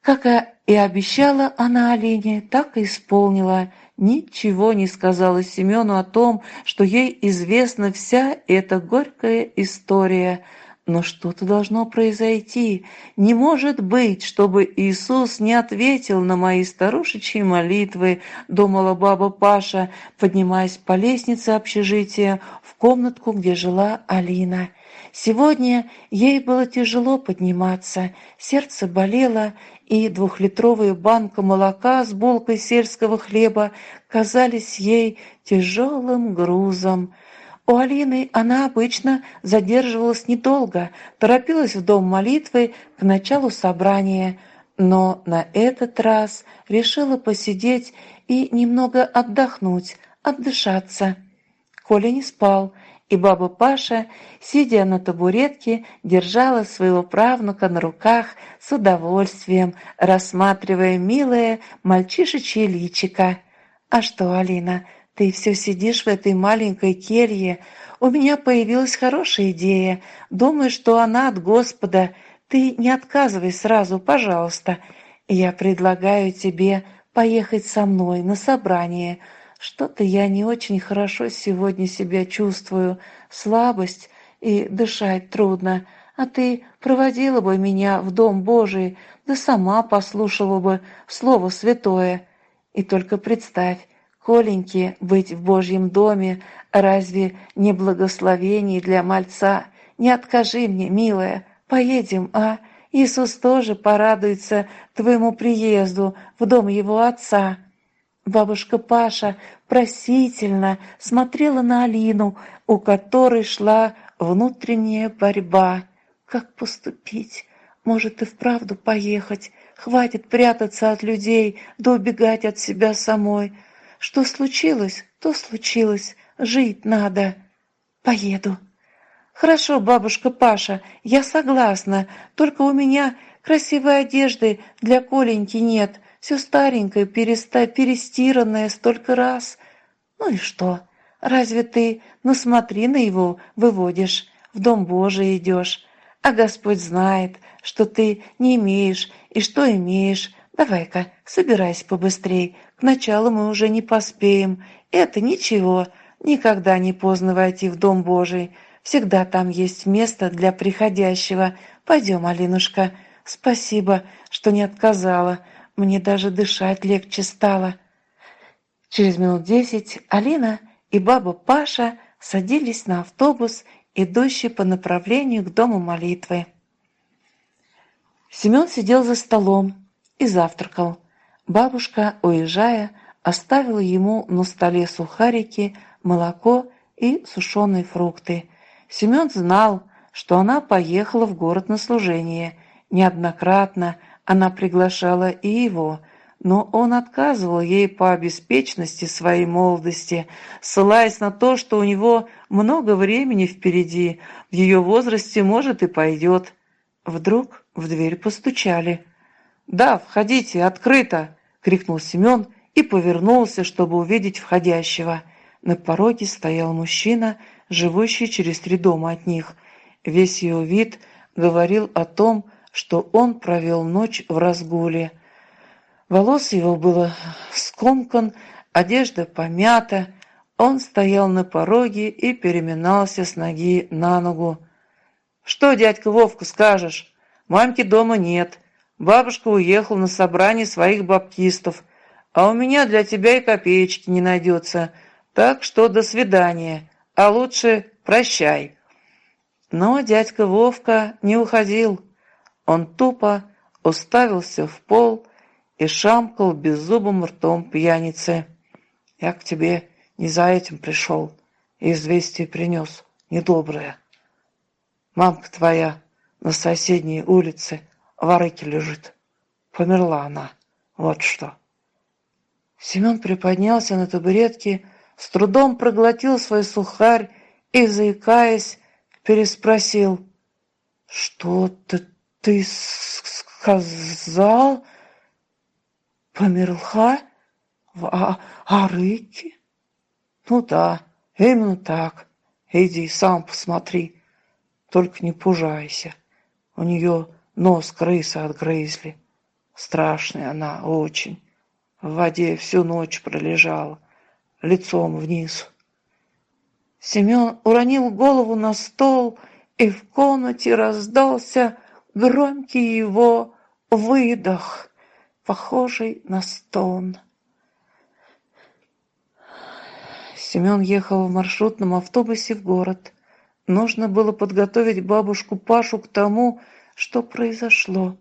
Как и обещала она Алине, так и исполнила. Ничего не сказала Семену о том, что ей известна вся эта горькая история – но что-то должно произойти. Не может быть, чтобы Иисус не ответил на мои старушечьи молитвы, думала баба Паша, поднимаясь по лестнице общежития в комнатку, где жила Алина. Сегодня ей было тяжело подниматься, сердце болело, и двухлитровая банка молока с булкой сельского хлеба казались ей тяжелым грузом. У Алины она обычно задерживалась недолго, торопилась в дом молитвы к началу собрания, но на этот раз решила посидеть и немного отдохнуть, отдышаться. Коля не спал, и баба Паша, сидя на табуретке, держала своего правнука на руках с удовольствием, рассматривая милое мальчишечье личико. «А что, Алина?» Ты все сидишь в этой маленькой келье. У меня появилась хорошая идея. Думаю, что она от Господа. Ты не отказывай сразу, пожалуйста. Я предлагаю тебе поехать со мной на собрание. Что-то я не очень хорошо сегодня себя чувствую. Слабость и дышать трудно. А ты проводила бы меня в Дом Божий, да сама послушала бы Слово Святое. И только представь, Коленьке быть в Божьем доме разве не благословение для мальца? Не откажи мне, милая, поедем, а? Иисус тоже порадуется твоему приезду в дом его отца». Бабушка Паша просительно смотрела на Алину, у которой шла внутренняя борьба. Как поступить? Может и вправду поехать? Хватит прятаться от людей да убегать от себя самой. Что случилось, то случилось. Жить надо. Поеду. Хорошо, бабушка Паша, я согласна. Только у меня красивой одежды для Коленьки нет. Все старенькое, переста перестиранное столько раз. Ну и что? Разве ты, на его, выводишь, в Дом Божий идешь. А Господь знает, что ты не имеешь и что имеешь. Давай-ка, собирайся побыстрей, к началу мы уже не поспеем. Это ничего, никогда не поздно войти в Дом Божий. Всегда там есть место для приходящего. Пойдем, Алинушка. Спасибо, что не отказала. Мне даже дышать легче стало. Через минут десять Алина и баба Паша садились на автобус, идущий по направлению к дому молитвы. Семен сидел за столом и завтракал. Бабушка, уезжая, оставила ему на столе сухарики, молоко и сушеные фрукты. Семен знал, что она поехала в город на служение. Неоднократно она приглашала и его, но он отказывал ей по беспечности своей молодости, ссылаясь на то, что у него много времени впереди, в ее возрасте, может, и пойдет. Вдруг в дверь постучали. «Да, входите, открыто!» — крикнул Семен и повернулся, чтобы увидеть входящего. На пороге стоял мужчина, живущий через три дома от них. Весь его вид говорил о том, что он провел ночь в разгуле. Волос его было скомкан, одежда помята. Он стоял на пороге и переминался с ноги на ногу. «Что, дядька Вовка, скажешь? Мамки дома нет. Бабушка уехала на собрание своих баптистов, а у меня для тебя и копеечки не найдется. Так что до свидания, а лучше прощай». Но дядька Вовка не уходил. Он тупо уставился в пол и шамкал беззубым ртом пьяницы. «Я к тебе не за этим пришел, и известие принес, недоброе. Мамка твоя на соседней улице в арыке лежит. Померла она, вот что». Семен приподнялся на табуретке, с трудом проглотил свой сухарь и, заикаясь, переспросил. «Что-то ты сказал?» Померла в а Арыке? Ну да, именно так. Иди сам посмотри. Только не пужайся. У нее нос крысы отгрызли. Страшная она очень. В воде всю ночь пролежала, лицом вниз. Семен уронил голову на стол, и в комнате раздался громкий его выдох похожий на стон. Семен ехал в маршрутном автобусе в город. Нужно было подготовить бабушку Пашу к тому, что произошло.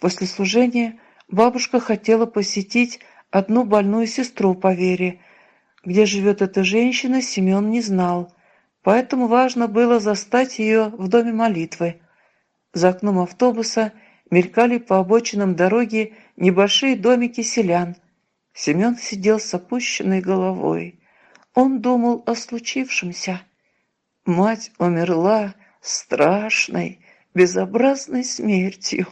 После служения бабушка хотела посетить одну больную сестру по вере. Где живет эта женщина, Семен не знал, поэтому важно было застать ее в доме молитвы. За окном автобуса мелькали по обочинам дороги небольшие домики селян. Семен сидел с опущенной головой. Он думал о случившемся. Мать умерла страшной, безобразной смертью.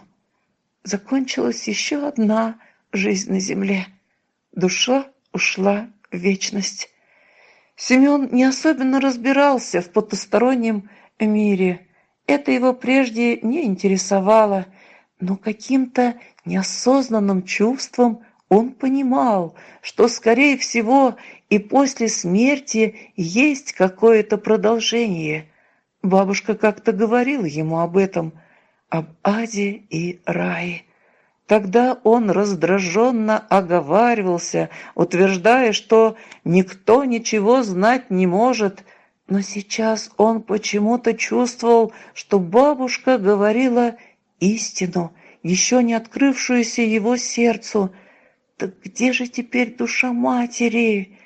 Закончилась еще одна жизнь на земле. Душа ушла в вечность. Семен не особенно разбирался в потустороннем мире. Это его прежде не интересовало, но каким-то неосознанным чувством он понимал, что, скорее всего, и после смерти есть какое-то продолжение. Бабушка как-то говорила ему об этом, об аде и рае. Тогда он раздраженно оговаривался, утверждая, что никто ничего знать не может, но сейчас он почему-то чувствовал, что бабушка говорила истину – еще не открывшуюся его сердцу. Так где же теперь душа матери?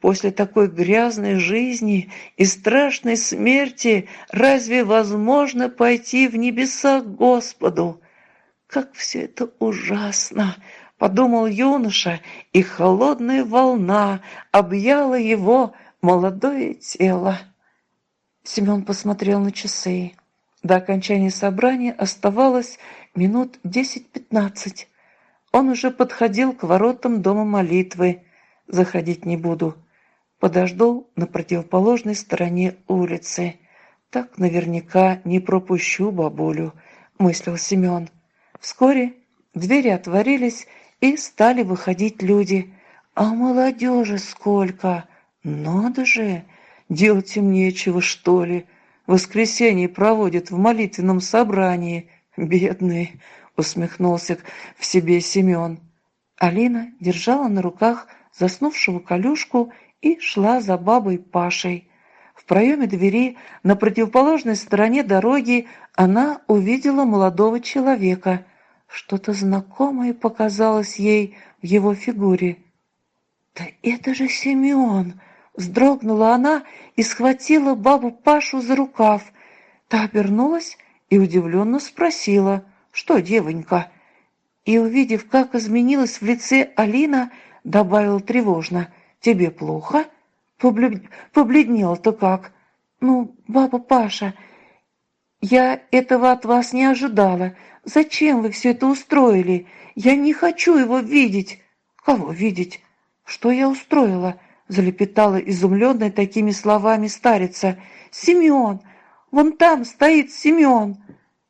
После такой грязной жизни и страшной смерти разве возможно пойти в небеса к Господу? Как все это ужасно! Подумал юноша, и холодная волна объяла его молодое тело. Семен посмотрел на часы. До окончания собрания оставалось минут десять-пятнадцать. Он уже подходил к воротам дома молитвы. Заходить не буду. Подожду на противоположной стороне улицы. Так наверняка не пропущу бабулю, мыслил Семен. Вскоре двери отворились, и стали выходить люди. А молодежи сколько! Надо же! Делать им нечего, что ли? Воскресенье проводят в молитвенном собрании – «Бедный!» — усмехнулся в себе Семен. Алина держала на руках заснувшего колюшку и шла за бабой Пашей. В проеме двери на противоположной стороне дороги она увидела молодого человека. Что-то знакомое показалось ей в его фигуре. «Да это же Семен!» Вздрогнула она и схватила бабу Пашу за рукав. Та обернулась и удивленно спросила, что девонька. И, увидев, как изменилась в лице Алина, добавил тревожно. «Тебе плохо?» Поблед... «Побледнел-то как?» «Ну, баба Паша, я этого от вас не ожидала. Зачем вы все это устроили? Я не хочу его видеть!» «Кого видеть? Что я устроила?» Залепетала изумленная такими словами старица. «Семен! Вон там стоит Семен!»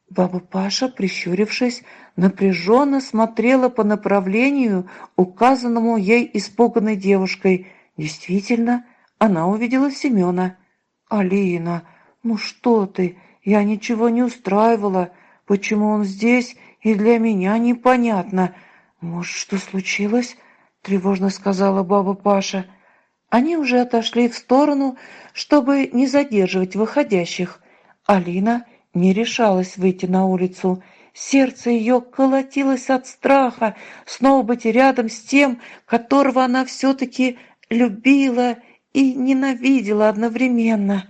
Баба Паша, прищурившись, напряженно смотрела по направлению, указанному ей испуганной девушкой. Действительно, она увидела Семена. «Алина, ну что ты? Я ничего не устраивала. Почему он здесь, и для меня непонятно. Может, что случилось?» — тревожно сказала баба Паша. Они уже отошли в сторону, чтобы не задерживать выходящих. Алина не решалась выйти на улицу. Сердце ее колотилось от страха снова быть рядом с тем, которого она все-таки любила и ненавидела одновременно.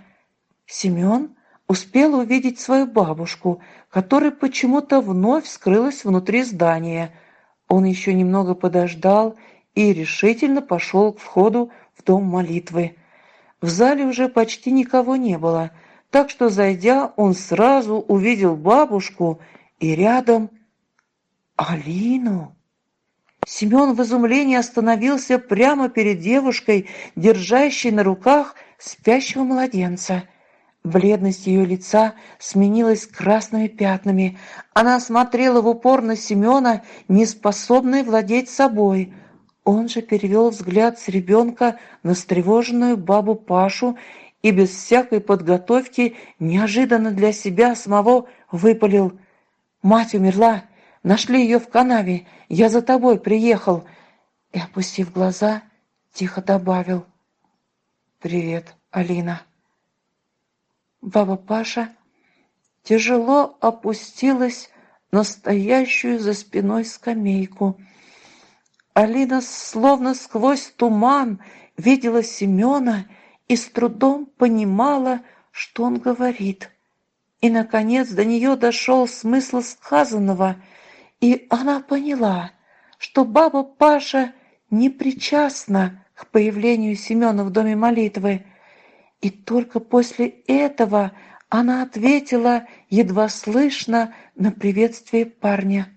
Семен успел увидеть свою бабушку, которая почему-то вновь скрылась внутри здания. Он еще немного подождал и решительно пошел к входу в дом молитвы. В зале уже почти никого не было, так что, зайдя, он сразу увидел бабушку и рядом Алину. Семен в изумлении остановился прямо перед девушкой, держащей на руках спящего младенца. Бледность ее лица сменилась красными пятнами. Она смотрела в упор на Семена, неспособная владеть собой. Он же перевел взгляд с ребенка на встревоженную бабу Пашу и без всякой подготовки неожиданно для себя самого выпалил. «Мать умерла! Нашли ее в канаве! Я за тобой приехал!» И, опустив глаза, тихо добавил. «Привет, Алина!» Баба Паша тяжело опустилась на стоящую за спиной скамейку – Алина словно сквозь туман видела Семена и с трудом понимала, что он говорит. И, наконец, до нее дошел смысл сказанного, и она поняла, что баба Паша не причастна к появлению Семена в доме молитвы. И только после этого она ответила едва слышно на приветствие парня.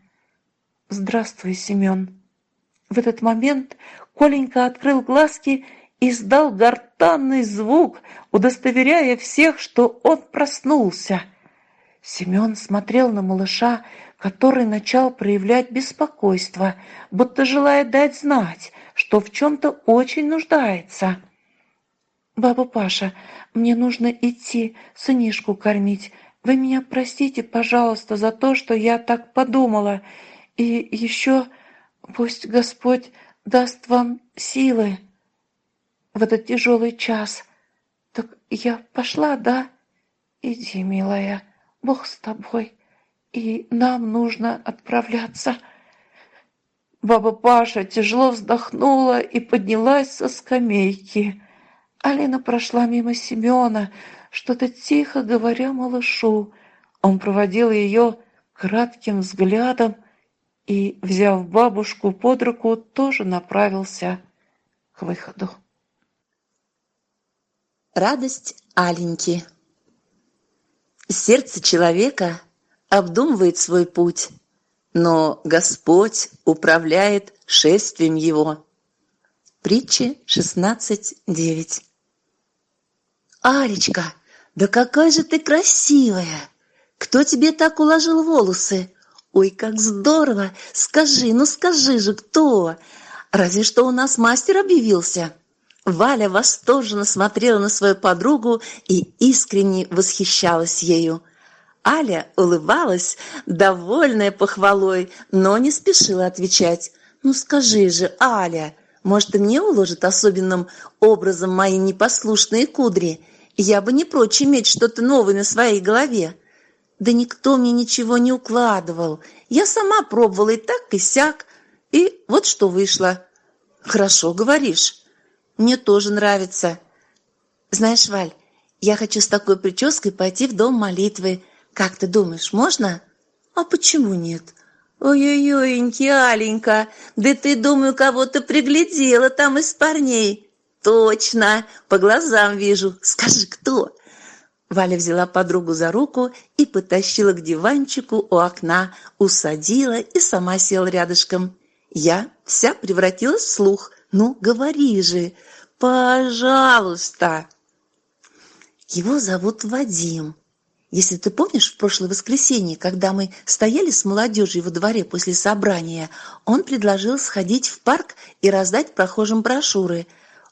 «Здравствуй, Семен». В этот момент Коленька открыл глазки и издал гортанный звук, удостоверяя всех, что он проснулся. Семен смотрел на малыша, который начал проявлять беспокойство, будто желая дать знать, что в чем-то очень нуждается. «Баба Паша, мне нужно идти сынишку кормить. Вы меня простите, пожалуйста, за то, что я так подумала. И еще Пусть Господь даст вам силы в этот тяжелый час. Так я пошла, да? Иди, милая, Бог с тобой, и нам нужно отправляться. Баба Паша тяжело вздохнула и поднялась со скамейки. Алина прошла мимо Семена, что-то тихо говоря малышу. Он проводил ее кратким взглядом и, взяв бабушку под руку, тоже направился к выходу. Радость Аленьки Сердце человека обдумывает свой путь, но Господь управляет шествием его. Притчи 16.9 «Алечка, да какая же ты красивая! Кто тебе так уложил волосы? «Ой, как здорово! Скажи, ну скажи же, кто? Разве что у нас мастер объявился!» Валя восторженно смотрела на свою подругу и искренне восхищалась ею. Аля улыбалась, довольная похвалой, но не спешила отвечать. «Ну скажи же, Аля, может, и мне уложит особенным образом мои непослушные кудри? Я бы не прочь иметь что-то новое на своей голове». Да никто мне ничего не укладывал. Я сама пробовала и так, и сяк. И вот что вышло. Хорошо говоришь. Мне тоже нравится. Знаешь, Валь, я хочу с такой прической пойти в дом молитвы. Как ты думаешь, можно? А почему нет? «Ой-ой-ойеньки, Аленька, да ты, думаю, кого-то приглядела там из парней». «Точно, по глазам вижу. Скажи, кто?» Валя взяла подругу за руку и потащила к диванчику у окна, усадила и сама села рядышком. Я вся превратилась в слух. «Ну, говори же, пожалуйста!» Его зовут Вадим. Если ты помнишь, в прошлое воскресенье, когда мы стояли с молодежью во дворе после собрания, он предложил сходить в парк и раздать прохожим брошюры.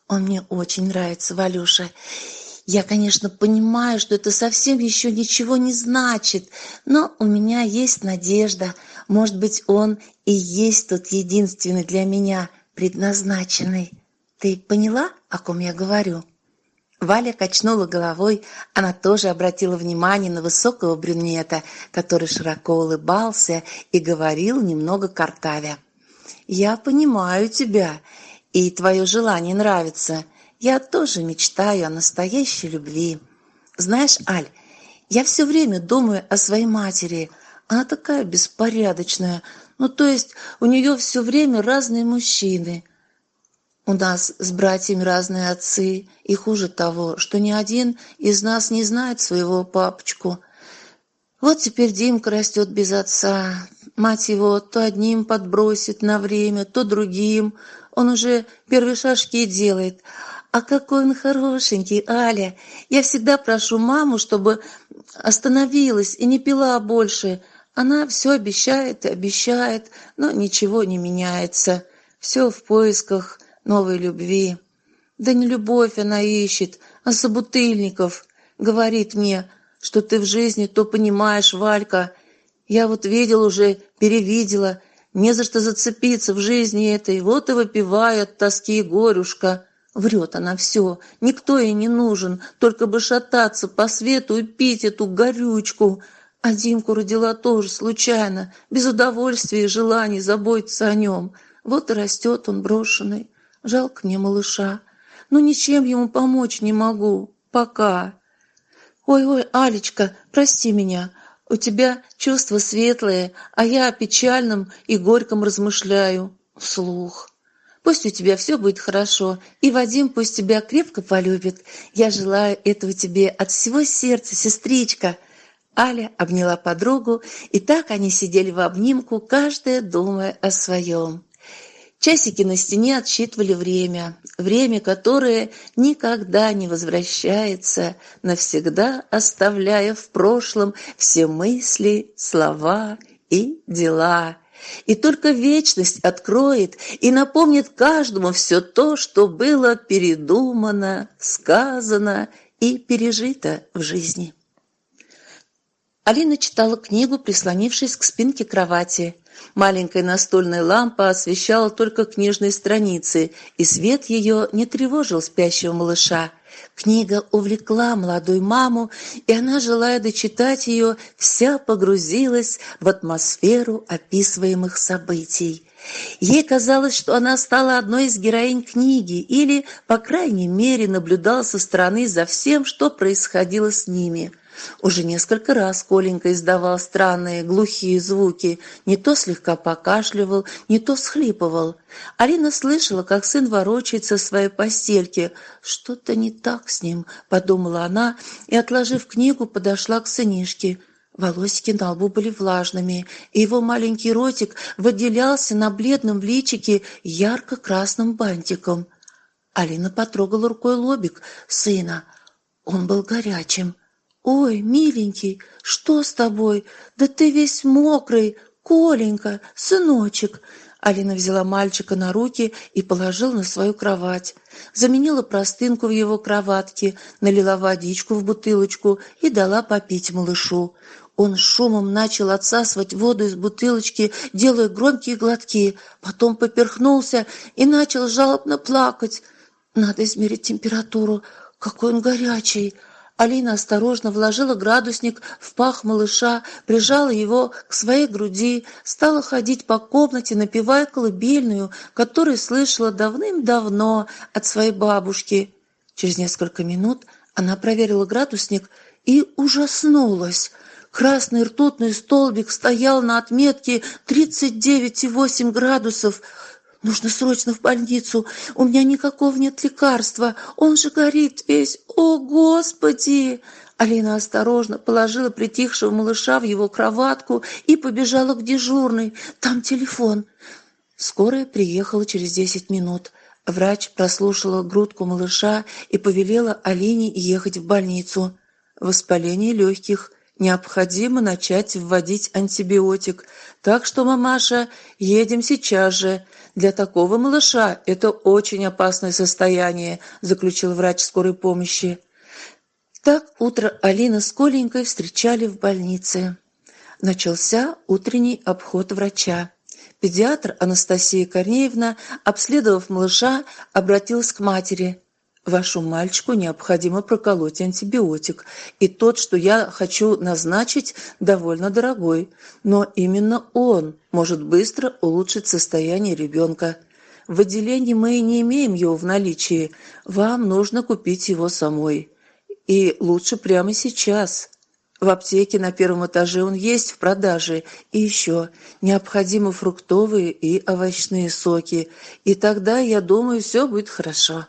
Он мне очень нравится, Валюша. Я, конечно, понимаю, что это совсем еще ничего не значит, но у меня есть надежда. Может быть, он и есть тот единственный для меня предназначенный. Ты поняла, о ком я говорю?» Валя качнула головой, она тоже обратила внимание на высокого брюнета, который широко улыбался и говорил немного картавя. «Я понимаю тебя, и твое желание нравится. Я тоже мечтаю о настоящей любви. Знаешь, Аль, я все время думаю о своей матери. Она такая беспорядочная. Ну, то есть у нее все время разные мужчины. У нас с братьями разные отцы, и хуже того, что ни один из нас не знает своего папочку. Вот теперь Димка растет без отца. Мать его то одним подбросит на время, то другим. Он уже первые шажки делает, «А какой он хорошенький, Аля! Я всегда прошу маму, чтобы остановилась и не пила больше. Она все обещает и обещает, но ничего не меняется. Все в поисках новой любви. Да не любовь она ищет, а собутыльников. Говорит мне, что ты в жизни то понимаешь, Валька. Я вот видел уже, перевидела, не за что зацепиться в жизни этой, вот и выпиваю от тоски горюшка». Врет она все, никто ей не нужен, только бы шататься по свету и пить эту горючку. А Димку родила тоже случайно, без удовольствия и желаний заботиться о нем. Вот и растет он брошенный. Жалко мне малыша. Но ничем ему помочь не могу. Пока. Ой-ой, Алечка, прости меня. У тебя чувства светлые, а я о печальном и горьком размышляю. Слух. Пусть у тебя все будет хорошо, и Вадим пусть тебя крепко полюбит. Я желаю этого тебе от всего сердца, сестричка». Аля обняла подругу, и так они сидели в обнимку, каждая думая о своем. Часики на стене отсчитывали время, время, которое никогда не возвращается, навсегда оставляя в прошлом все мысли, слова и дела. И только вечность откроет и напомнит каждому все то, что было передумано, сказано и пережито в жизни. Алина читала книгу, прислонившись к спинке кровати. Маленькая настольная лампа освещала только книжные страницы, и свет ее не тревожил спящего малыша. Книга увлекла молодую маму, и она, желая дочитать ее, вся погрузилась в атмосферу описываемых событий. Ей казалось, что она стала одной из героинь книги или, по крайней мере, наблюдала со стороны за всем, что происходило с ними – уже несколько раз Коленька издавал странные глухие звуки, не то слегка покашливал, не то схлипывал. Алина слышала, как сын ворочается в своей постельке. «Что-то не так с ним», — подумала она, и, отложив книгу, подошла к сынишке. Волосики на лбу были влажными, и его маленький ротик выделялся на бледном личике ярко-красным бантиком. Алина потрогала рукой лобик сына. Он был горячим. «Ой, миленький, что с тобой? Да ты весь мокрый, Коленька, сыночек!» Алина взяла мальчика на руки и положила на свою кровать. Заменила простынку в его кроватке, налила водичку в бутылочку и дала попить малышу. Он шумом начал отсасывать воду из бутылочки, делая громкие глотки, потом поперхнулся и начал жалобно плакать. «Надо измерить температуру. Какой он горячий!» Алина осторожно вложила градусник в пах малыша, прижала его к своей груди, стала ходить по комнате, напевая колыбельную, которую слышала давным-давно от своей бабушки. Через несколько минут она проверила градусник и ужаснулась. Красный ртутный столбик стоял на отметке 39,8 градусов. Нужно срочно в больницу. У меня никакого нет лекарства. Он же горит весь. О, Господи!» Алина осторожно положила притихшего малыша в его кроватку и побежала к дежурной. Там телефон. Скорая приехала через десять минут. Врач прослушала грудку малыша и повелела Алине ехать в больницу. Воспаление легких. Необходимо начать вводить антибиотик. Так что, мамаша, едем сейчас же. Для такого малыша это очень опасное состояние, заключил врач скорой помощи. Так утро Алина с Коленькой встречали в больнице. Начался утренний обход врача. Педиатр Анастасия Корнеевна, обследовав малыша, обратилась к матери. «Вашему мальчику необходимо проколоть антибиотик, и тот, что я хочу назначить, довольно дорогой, но именно он может быстро улучшить состояние ребенка. В отделении мы не имеем его в наличии, вам нужно купить его самой». И лучше прямо сейчас. В аптеке на первом этаже он есть в продаже. И еще необходимы фруктовые и овощные соки. И тогда, я думаю, все будет хорошо.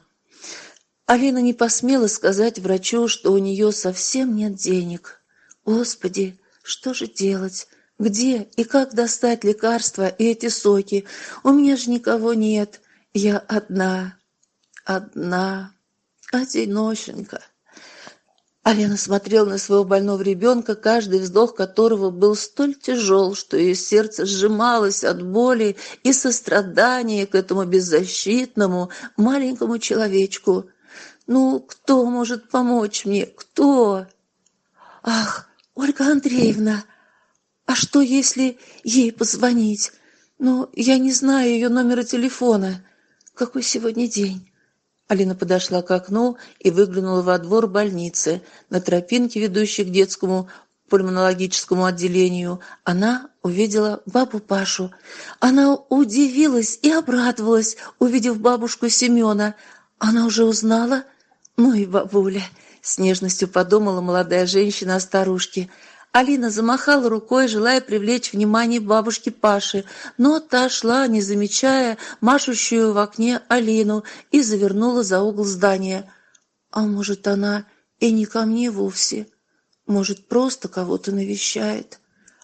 Алина не посмела сказать врачу, что у нее совсем нет денег. Господи, что же делать? Где и как достать лекарства и эти соки? У меня же никого нет. Я одна, одна, одиношенька. Алена смотрела на своего больного ребенка, каждый вздох которого был столь тяжел, что ее сердце сжималось от боли и сострадания к этому беззащитному маленькому человечку. «Ну, кто может помочь мне? Кто?» «Ах, Ольга Андреевна! А что, если ей позвонить? Ну, я не знаю ее номера телефона. Какой сегодня день?» Алина подошла к окну и выглянула во двор больницы. На тропинке, ведущей к детскому пульмонологическому отделению, она увидела бабу Пашу. Она удивилась и обрадовалась, увидев бабушку Семена. Она уже узнала? Ну и бабуля, с нежностью подумала молодая женщина о старушке. Алина замахала рукой, желая привлечь внимание бабушки Паши, но та шла, не замечая машущую в окне Алину, и завернула за угол здания. А может, она и не ко мне вовсе? Может, просто кого-то навещает?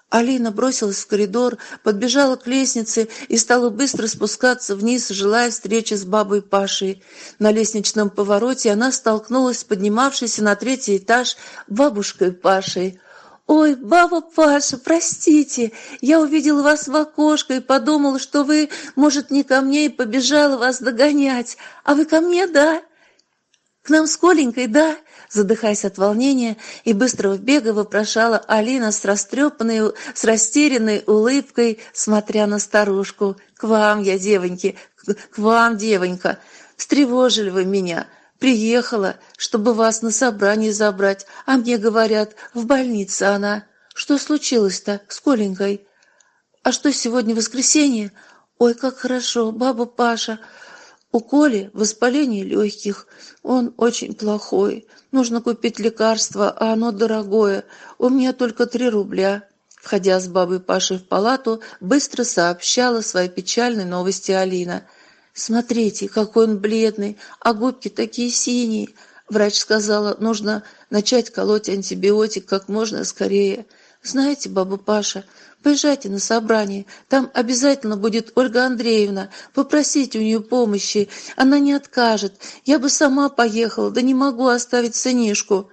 Алина бросилась в коридор, подбежала к лестнице и стала быстро спускаться вниз, желая встречи с бабой Пашей. На лестничном повороте она столкнулась с поднимавшейся на третий этаж бабушкой Пашей. «Ой, баба Паша, простите, я увидела вас в окошко и подумала, что вы, может, не ко мне, и побежала вас догонять. А вы ко мне, да? К нам с Коленькой, да?» Задыхаясь от волнения и быстрого бега, вопрошала Алина с растрепанной, с растерянной улыбкой, смотря на старушку. «К вам я, девоньки, к вам, девонька, встревожили вы меня». Приехала, чтобы вас на собрание забрать, а мне говорят, в больнице она. Что случилось-то с Коленькой? А что сегодня воскресенье? Ой, как хорошо, баба Паша. У Коли воспаление легких. Он очень плохой. Нужно купить лекарство, а оно дорогое. У меня только три рубля. Входя с бабой Пашей в палату, быстро сообщала свои печальные новости Алина – Смотрите, какой он бледный, а губки такие синие. Врач сказала, нужно начать колоть антибиотик как можно скорее. Знаете, баба Паша, поезжайте на собрание, там обязательно будет Ольга Андреевна. Попросите у нее помощи, она не откажет. Я бы сама поехала, да не могу оставить сынишку.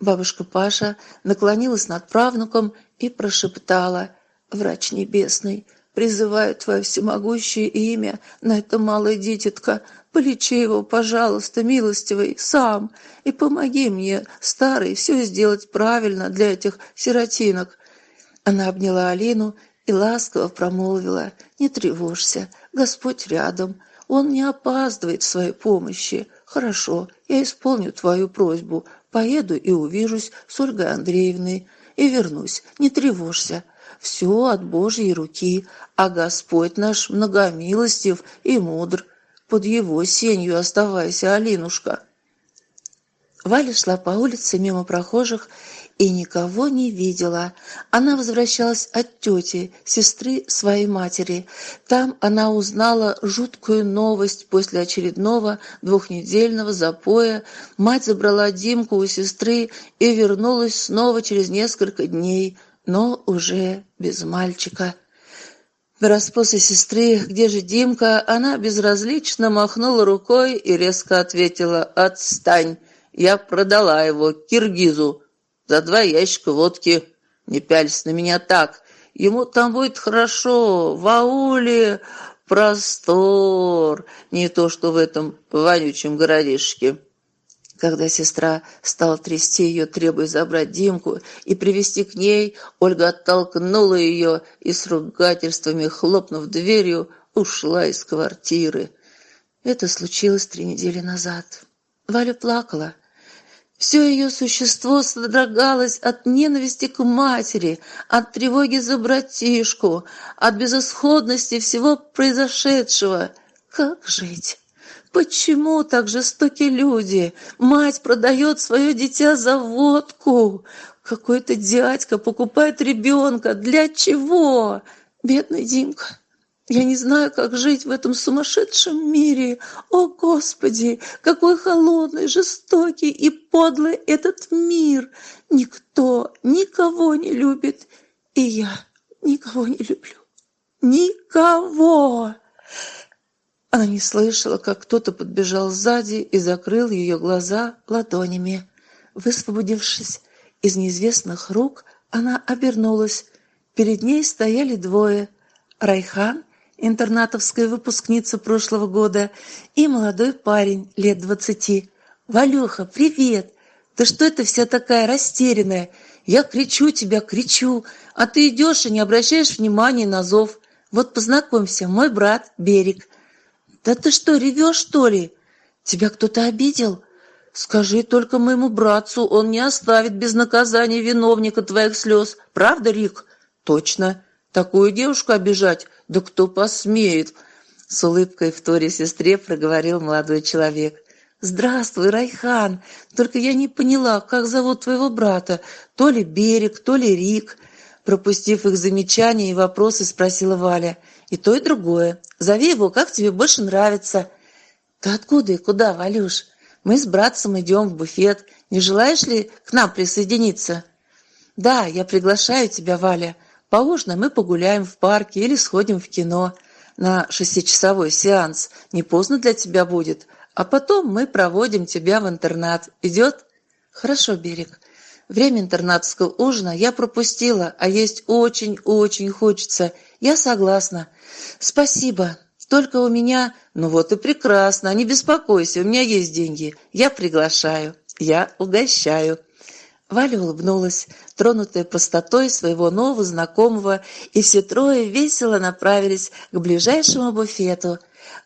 Бабушка Паша наклонилась над правнуком и прошептала, «Врач небесный, Призываю твое всемогущее имя на это малое дитятко. Полечи его, пожалуйста, милостивый, сам, и помоги мне, старый, все сделать правильно для этих сиротинок». Она обняла Алину и ласково промолвила, «Не тревожься, Господь рядом, Он не опаздывает в своей помощи. Хорошо, я исполню твою просьбу, поеду и увижусь с Ольгой Андреевной и вернусь, не тревожься, все от Божьей руки, а Господь наш многомилостив и мудр. Под его сенью оставайся, Алинушка». Валя шла по улице мимо прохожих и никого не видела. Она возвращалась от тети, сестры своей матери. Там она узнала жуткую новость после очередного двухнедельного запоя. Мать забрала Димку у сестры и вернулась снова через несколько дней, но уже без мальчика. На расспросы сестры, где же Димка, она безразлично махнула рукой и резко ответила «Отстань! Я продала его Киргизу за два ящика водки. Не пялись на меня так. Ему там будет хорошо, в ауле простор, не то что в этом вонючем городишке. Когда сестра стала трясти ее, требуя забрать Димку и привести к ней, Ольга оттолкнула ее и с ругательствами, хлопнув дверью, ушла из квартиры. Это случилось три недели назад. Валя плакала. Все ее существо содрогалось от ненависти к матери, от тревоги за братишку, от безысходности всего произошедшего. Как жить? Почему так жестоки люди? Мать продает свое дитя за водку. Какой-то дядька покупает ребенка. Для чего? Бедный Димка. Я не знаю, как жить в этом сумасшедшем мире. О, Господи, какой холодный, жестокий и подлый этот мир. Никто никого не любит, и я никого не люблю. Никого! Она не слышала, как кто-то подбежал сзади и закрыл ее глаза ладонями. Высвободившись из неизвестных рук, она обернулась. Перед ней стояли двое – Райхан интернатовская выпускница прошлого года, и молодой парень лет двадцати. «Валюха, привет! Ты что это вся такая растерянная? Я кричу тебя, кричу, а ты идешь и не обращаешь внимания на зов. Вот познакомься, мой брат Берег». «Да ты что, ревешь, что ли? Тебя кто-то обидел?» «Скажи только моему братцу, он не оставит без наказания виновника твоих слез. Правда, Рик?» «Точно. Такую девушку обижать «Да кто посмеет?» С улыбкой в торе сестре проговорил молодой человек. «Здравствуй, Райхан! Только я не поняла, как зовут твоего брата? То ли Берег, то ли Рик?» Пропустив их замечания и вопросы, спросила Валя. «И то, и другое. Зови его, как тебе больше нравится». «Ты откуда и куда, Валюш? Мы с братцем идем в буфет. Не желаешь ли к нам присоединиться?» «Да, я приглашаю тебя, Валя. Положено, мы погуляем в парке или сходим в кино на шестичасовой сеанс. Не поздно для тебя будет. А потом мы проводим тебя в интернат. Идет? Хорошо, Берег. Время интернатского ужина я пропустила, а есть очень-очень хочется. Я согласна. Спасибо. Только у меня... Ну вот и прекрасно. Не беспокойся, у меня есть деньги. Я приглашаю. Я угощаю. Валя улыбнулась, тронутая простотой своего нового знакомого, и все трое весело направились к ближайшему буфету.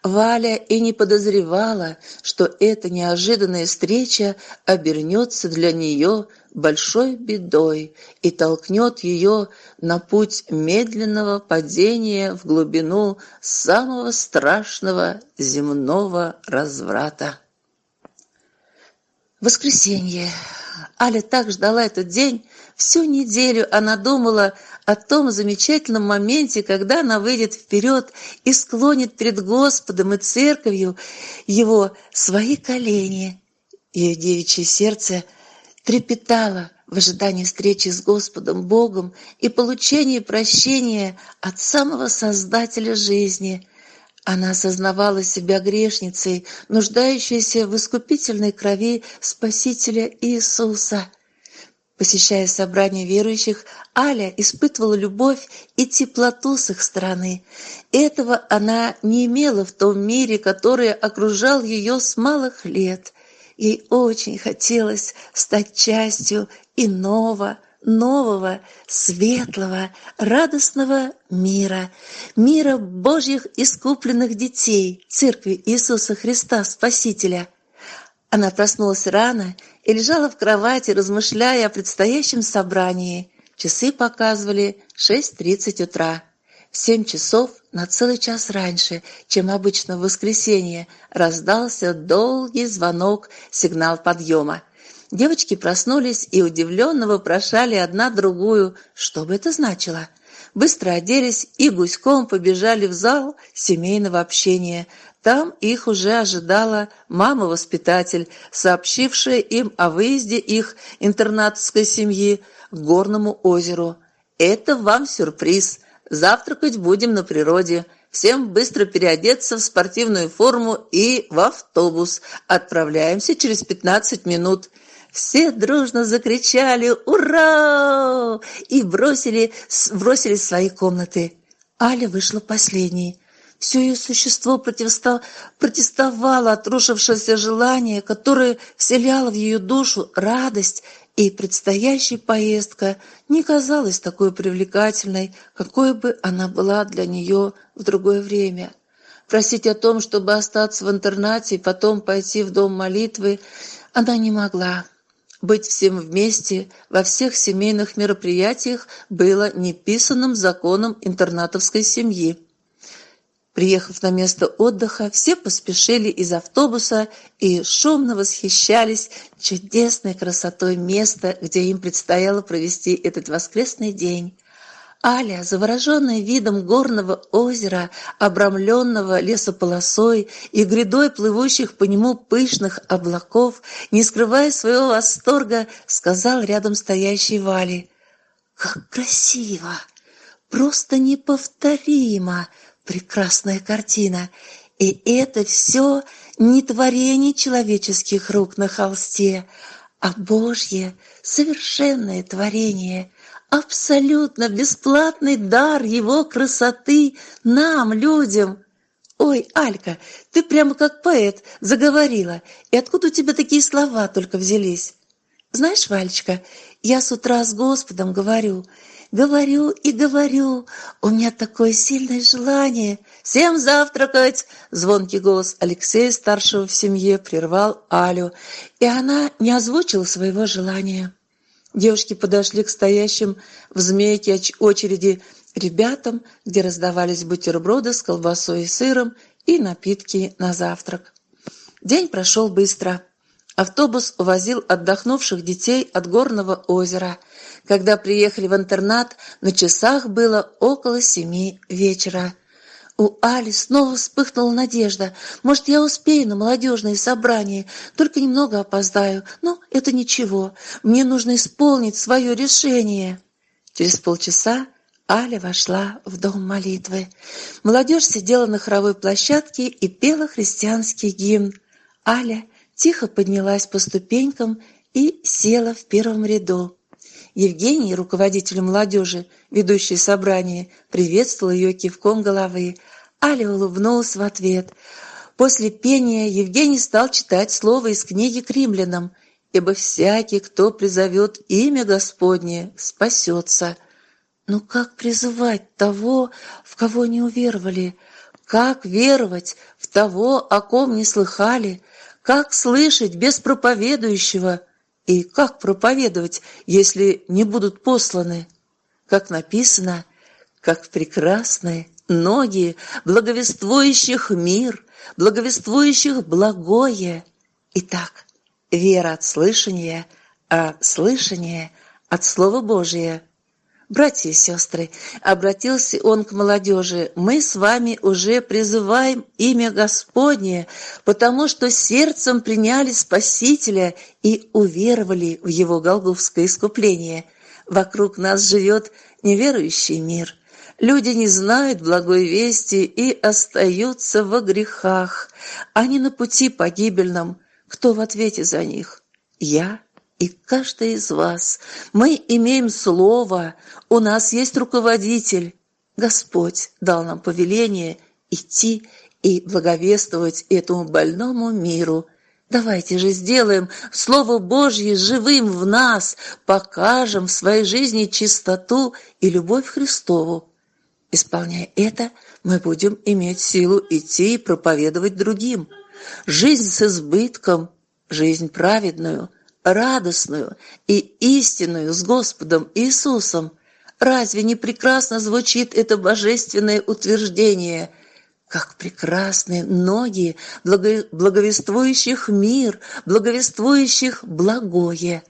Валя и не подозревала, что эта неожиданная встреча обернется для нее большой бедой и толкнет ее на путь медленного падения в глубину самого страшного земного разврата. Воскресенье. Аля так ждала этот день. Всю неделю она думала о том замечательном моменте, когда она выйдет вперед и склонит перед Господом и Церковью его свои колени. Ее девичье сердце трепетало в ожидании встречи с Господом Богом и получения прощения от самого Создателя жизни – она осознавала себя грешницей, нуждающейся в искупительной крови Спасителя Иисуса. Посещая собрания верующих, Аля испытывала любовь и теплоту с их стороны. Этого она не имела в том мире, который окружал ее с малых лет. Ей очень хотелось стать частью иного, нового, светлого, радостного мира, мира Божьих искупленных детей, Церкви Иисуса Христа Спасителя. Она проснулась рано и лежала в кровати, размышляя о предстоящем собрании. Часы показывали 6.30 утра. Семь часов на целый час раньше, чем обычно в воскресенье, раздался долгий звонок, сигнал подъема. Девочки проснулись и удивленно вопрошали одна другую, что бы это значило. Быстро оделись и гуськом побежали в зал семейного общения. Там их уже ожидала мама-воспитатель, сообщившая им о выезде их интернатской семьи к горному озеру. «Это вам сюрприз. Завтракать будем на природе. Всем быстро переодеться в спортивную форму и в автобус. Отправляемся через 15 минут». Все дружно закричали «Ура!» и бросили, бросили свои комнаты. Аля вышла последней. Все ее существо протестовало от рушившегося желания, которое вселяло в ее душу радость, и предстоящая поездка не казалась такой привлекательной, какой бы она была для нее в другое время. Просить о том, чтобы остаться в интернате и потом пойти в дом молитвы, она не могла. Быть всем вместе во всех семейных мероприятиях было неписанным законом интернатовской семьи. Приехав на место отдыха, все поспешили из автобуса и шумно восхищались чудесной красотой места, где им предстояло провести этот воскресный день. Аля, завороженная видом горного озера, обрамленного лесополосой и грядой плывущих по нему пышных облаков, не скрывая своего восторга, сказал рядом стоящей Вале, «Как красиво! Просто неповторимо!» Прекрасная картина. И это все не творение человеческих рук на холсте, а Божье совершенное творение, абсолютно бесплатный дар Его красоты нам, людям. Ой, Алька, ты прямо как поэт заговорила. И откуда у тебя такие слова только взялись? Знаешь, Вальчика, я с утра с Господом говорю – Говорю и говорю, у меня такое сильное желание. Всем завтракать! Звонкий голос Алексея, старшего в семье, прервал Алю, и она не озвучила своего желания. Девушки подошли к стоящим в змейке очереди ребятам, где раздавались бутерброды с колбасой и сыром и напитки на завтрак. День прошел быстро. Автобус увозил отдохнувших детей от горного озера – когда приехали в интернат, на часах было около семи вечера. У Али снова вспыхнула надежда. Может, я успею на молодежное собрание, только немного опоздаю. Но это ничего, мне нужно исполнить свое решение. Через полчаса Аля вошла в дом молитвы. Молодежь сидела на хоровой площадке и пела христианский гимн. Аля тихо поднялась по ступенькам и села в первом ряду. Евгений, руководитель молодежи, ведущий собрание, приветствовал ее кивком головы. Аля улыбнулась в ответ. После пения Евгений стал читать слово из книги к римлянам «Ибо всякий, кто призовет имя Господне, спасется». Но как призывать того, в кого не уверовали? Как веровать в того, о ком не слыхали? Как слышать без проповедующего? И как проповедовать, если не будут посланы? Как написано, как прекрасны ноги благовествующих мир, благовествующих благое. Итак, вера от слышания, а слышание от Слова Божия – «Братья и сестры», — обратился он к молодежи, «мы с вами уже призываем имя Господне, потому что сердцем приняли Спасителя и уверовали в Его голговское искупление. Вокруг нас живет неверующий мир». Люди не знают благой вести и остаются во грехах. Они на пути погибельном. Кто в ответе за них? Я и каждый из вас. Мы имеем слово, у нас есть руководитель. Господь дал нам повеление идти и благовествовать этому больному миру. Давайте же сделаем Слово Божье живым в нас, покажем в своей жизни чистоту и любовь Христову. Исполняя это, мы будем иметь силу идти и проповедовать другим. Жизнь с избытком, жизнь праведную – радостную и истинную с Господом Иисусом. Разве не прекрасно звучит это божественное утверждение? как прекрасны ноги благовествующих мир, благовествующих благое.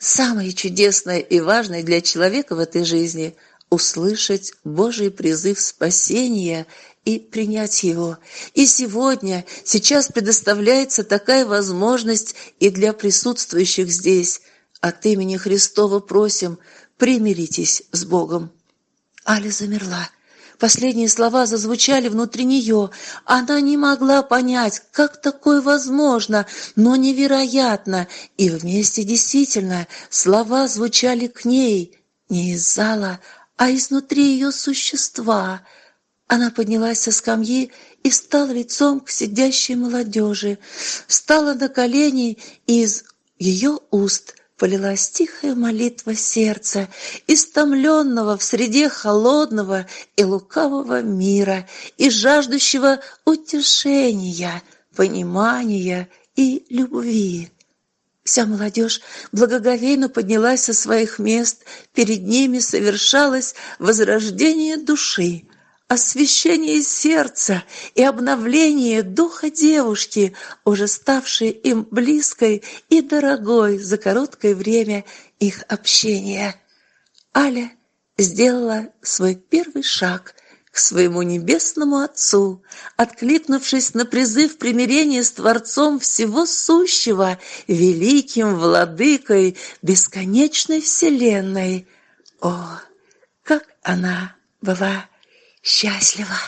Самое чудесное и важное для человека в этой жизни – услышать Божий призыв спасения и принять его. И сегодня, сейчас предоставляется такая возможность и для присутствующих здесь. От имени Христова просим, примиритесь с Богом. Аля замерла. Последние слова зазвучали внутри нее. Она не могла понять, как такое возможно, но невероятно. И вместе действительно слова звучали к ней не из зала, а изнутри ее существа – она поднялась со скамьи и стала лицом к сидящей молодежи, встала на колени, и из ее уст полилась тихая молитва сердца, истомленного в среде холодного и лукавого мира и жаждущего утешения, понимания и любви. Вся молодежь благоговейно поднялась со своих мест, перед ними совершалось возрождение души – освещение сердца и обновление духа девушки, уже ставшей им близкой и дорогой за короткое время их общения. Аля сделала свой первый шаг к своему небесному Отцу, откликнувшись на призыв примирения с Творцом всего сущего, великим владыкой бесконечной вселенной. О, как она была счастлива.